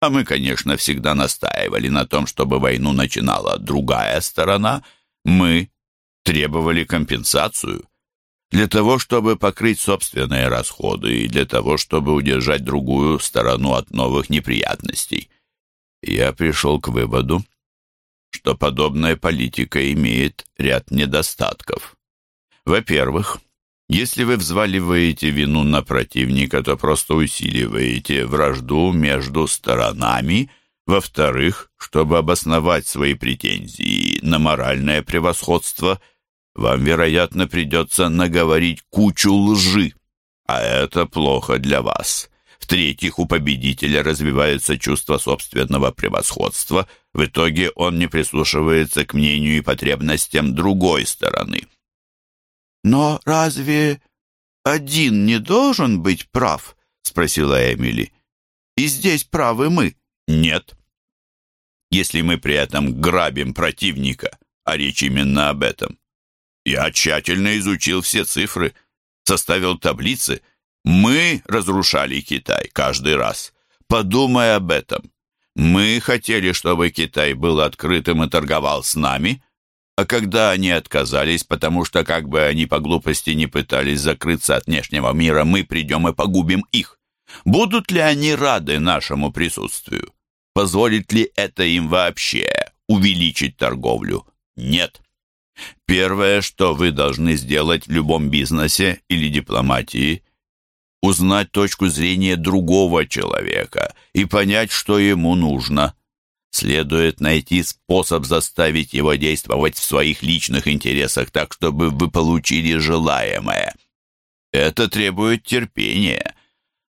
а мы, конечно, всегда настаивали на том, чтобы войну начинала другая сторона, мы требовали компенсацию. Для того, чтобы покрыть собственные расходы и для того, чтобы удержать другую сторону от новых неприятностей. Я пришел к выводу, что подобная политика имеет ряд недостатков. Во-первых, если вы взваливаете вину на противника, то просто усиливаете вражду между сторонами. Во-вторых, чтобы обосновать свои претензии на моральное превосходство, вам, вероятно, придется наговорить кучу лжи, а это плохо для вас. В-третьих, у победителя развивается чувство собственного превосходства. В итоге он не прислушивается к мнению и потребностям другой стороны. «Но разве один не должен быть прав?» — спросила Эмили. «И здесь правы мы». «Нет. Если мы при этом грабим противника, а речь именно об этом. Я тщательно изучил все цифры, составил таблицы. Мы разрушали Китай каждый раз. Подумай об этом. Мы хотели, чтобы Китай был открытым и торговал с нами, а когда они отказались, потому что как бы они по глупости не пытались закрыться от внешнего мира, мы придем и погубим их. Будут ли они рады нашему присутствию? Позволит ли это им вообще увеличить торговлю? Нет. Первое, что вы должны сделать в любом бизнесе или дипломатии, узнать точку зрения другого человека и понять, что ему нужно. Следует найти способ заставить его действовать в своих личных интересах так, чтобы вы получили желаемое. Это требует терпения.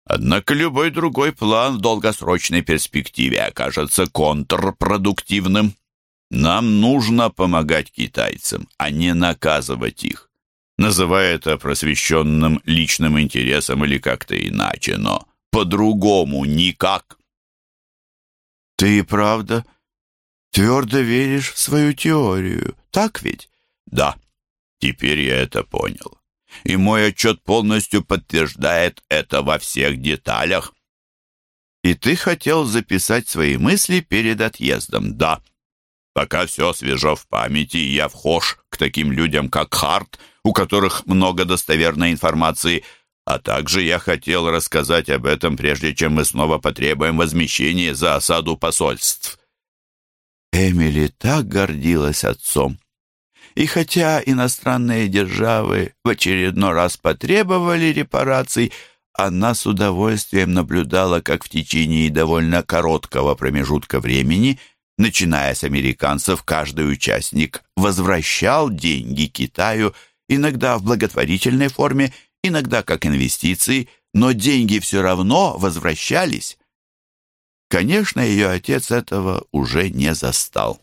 Однако любой другой план в долгосрочной перспективе окажется контрпродуктивным. Нам нужно помогать китайцам, а не наказывать их. Называя это просвещенным личным интересом или как-то иначе, но по-другому никак. Ты и правда твердо веришь в свою теорию, так ведь? Да, теперь я это понял. И мой отчет полностью подтверждает это во всех деталях. И ты хотел записать свои мысли перед отъездом, да? Пока все свежо в памяти, я вхож к таким людям, как Харт, у которых много достоверной информации, а также я хотел рассказать об этом, прежде чем мы снова потребуем возмещения за осаду посольств». Эмили так гордилась отцом. И хотя иностранные державы в очередной раз потребовали репараций, она с удовольствием наблюдала, как в течение довольно короткого промежутка времени, начиная с американцев, каждый участник возвращал деньги Китаю, иногда в благотворительной форме, иногда как инвестиции, но деньги все равно возвращались. Конечно, ее отец этого уже не застал.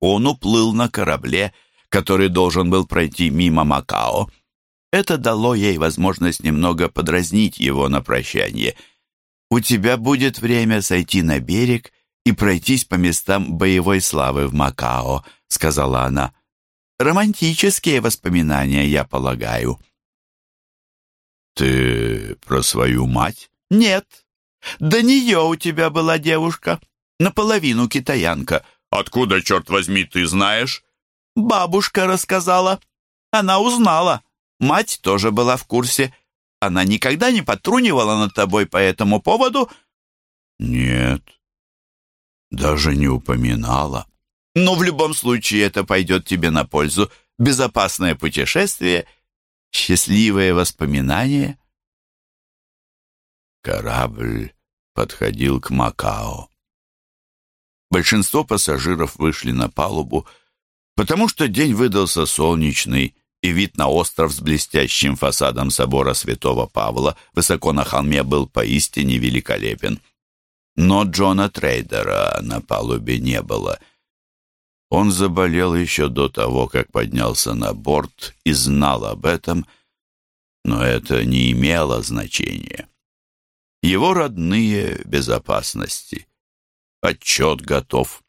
Он уплыл на корабле, который должен был пройти мимо Макао. Это дало ей возможность немного подразнить его на прощание. «У тебя будет время сойти на берег и пройтись по местам боевой славы в Макао», — сказала она. «Романтические воспоминания, я полагаю». «Ты про свою мать?» «Нет. До нее у тебя была девушка. Наполовину китаянка». «Откуда, черт возьми, ты знаешь?» «Бабушка рассказала. Она узнала. Мать тоже была в курсе. Она никогда не потрунивала над тобой по этому поводу?» «Нет, даже не упоминала». «Но в любом случае это пойдет тебе на пользу. Безопасное путешествие счастливые воспоминания. Корабль подходил к Макао. Большинство пассажиров вышли на палубу, потому что день выдался солнечный, и вид на остров с блестящим фасадом собора святого Павла высоко на холме был поистине великолепен. Но Джона Трейдера на палубе не было — он заболел еще до того, как поднялся на борт и знал об этом, но это не имело значения. Его родные в безопасности. Отчет готов.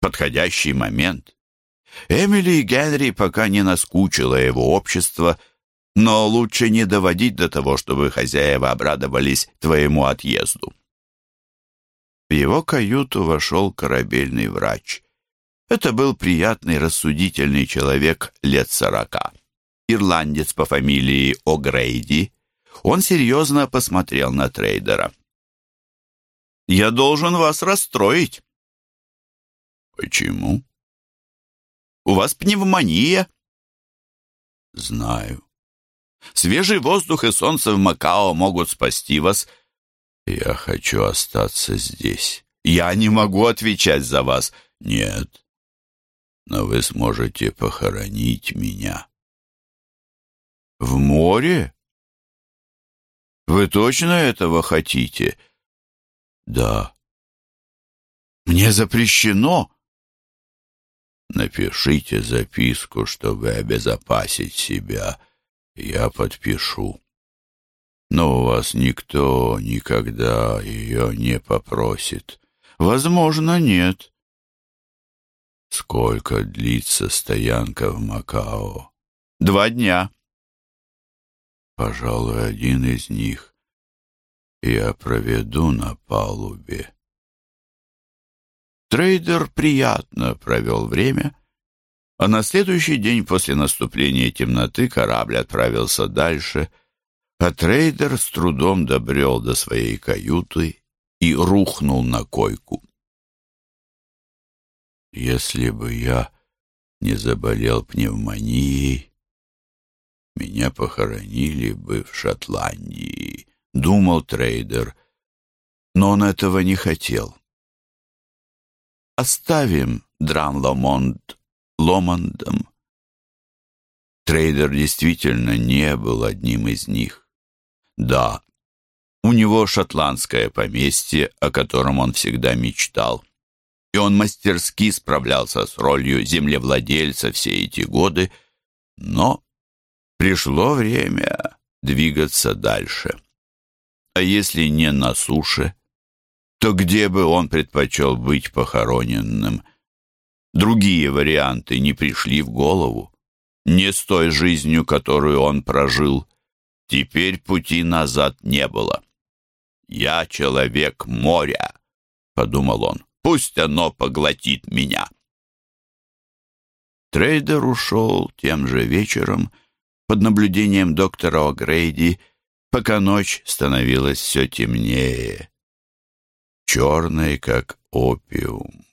Подходящий момент. Эмили и Генри пока не наскучило его общество, но лучше не доводить до того, чтобы хозяева обрадовались твоему отъезду. В его каюту вошел корабельный врач. Это был приятный, рассудительный человек лет сорока. Ирландец по фамилии О'Грейди. Он серьезно посмотрел на трейдера. «Я должен вас расстроить». «Почему?» «У вас пневмония». «Знаю». «Свежий воздух и солнце в Макао могут спасти вас». «Я хочу остаться здесь». «Я не могу отвечать за вас». «Нет, но вы сможете похоронить меня». «В море? Вы точно этого хотите?» «Да». «Мне запрещено». «Напишите записку, чтобы обезопасить себя. Я подпишу. Но у вас никто никогда ее не попросит. Возможно, нет». «Сколько длится стоянка в Макао?» «Два дня». Пожалуй, один из них я проведу на палубе. Трейдер приятно провел время, а на следующий день после наступления темноты корабль отправился дальше, а трейдер с трудом добрел до своей каюты и рухнул на койку. Если бы я не заболел пневмонией, меня похоронили бы в Шотландии, думал трейдер, но он этого не хотел. Оставим Дран-Ломонд Ломондом. Трейдер действительно не был одним из них. Да, у него шотландское поместье, о котором он всегда мечтал, и он мастерски справлялся с ролью землевладельца все эти годы, но Пришло время двигаться дальше. А если не на суше, то где бы он предпочел быть похороненным? Другие варианты не пришли в голову. Не с той жизнью, которую он прожил. Теперь пути назад не было. «Я человек моря», — подумал он. «Пусть оно поглотит меня». Трейдер ушел тем же вечером, — под наблюдением доктора О'Грейди, пока ночь становилась все темнее, черной, как опиум.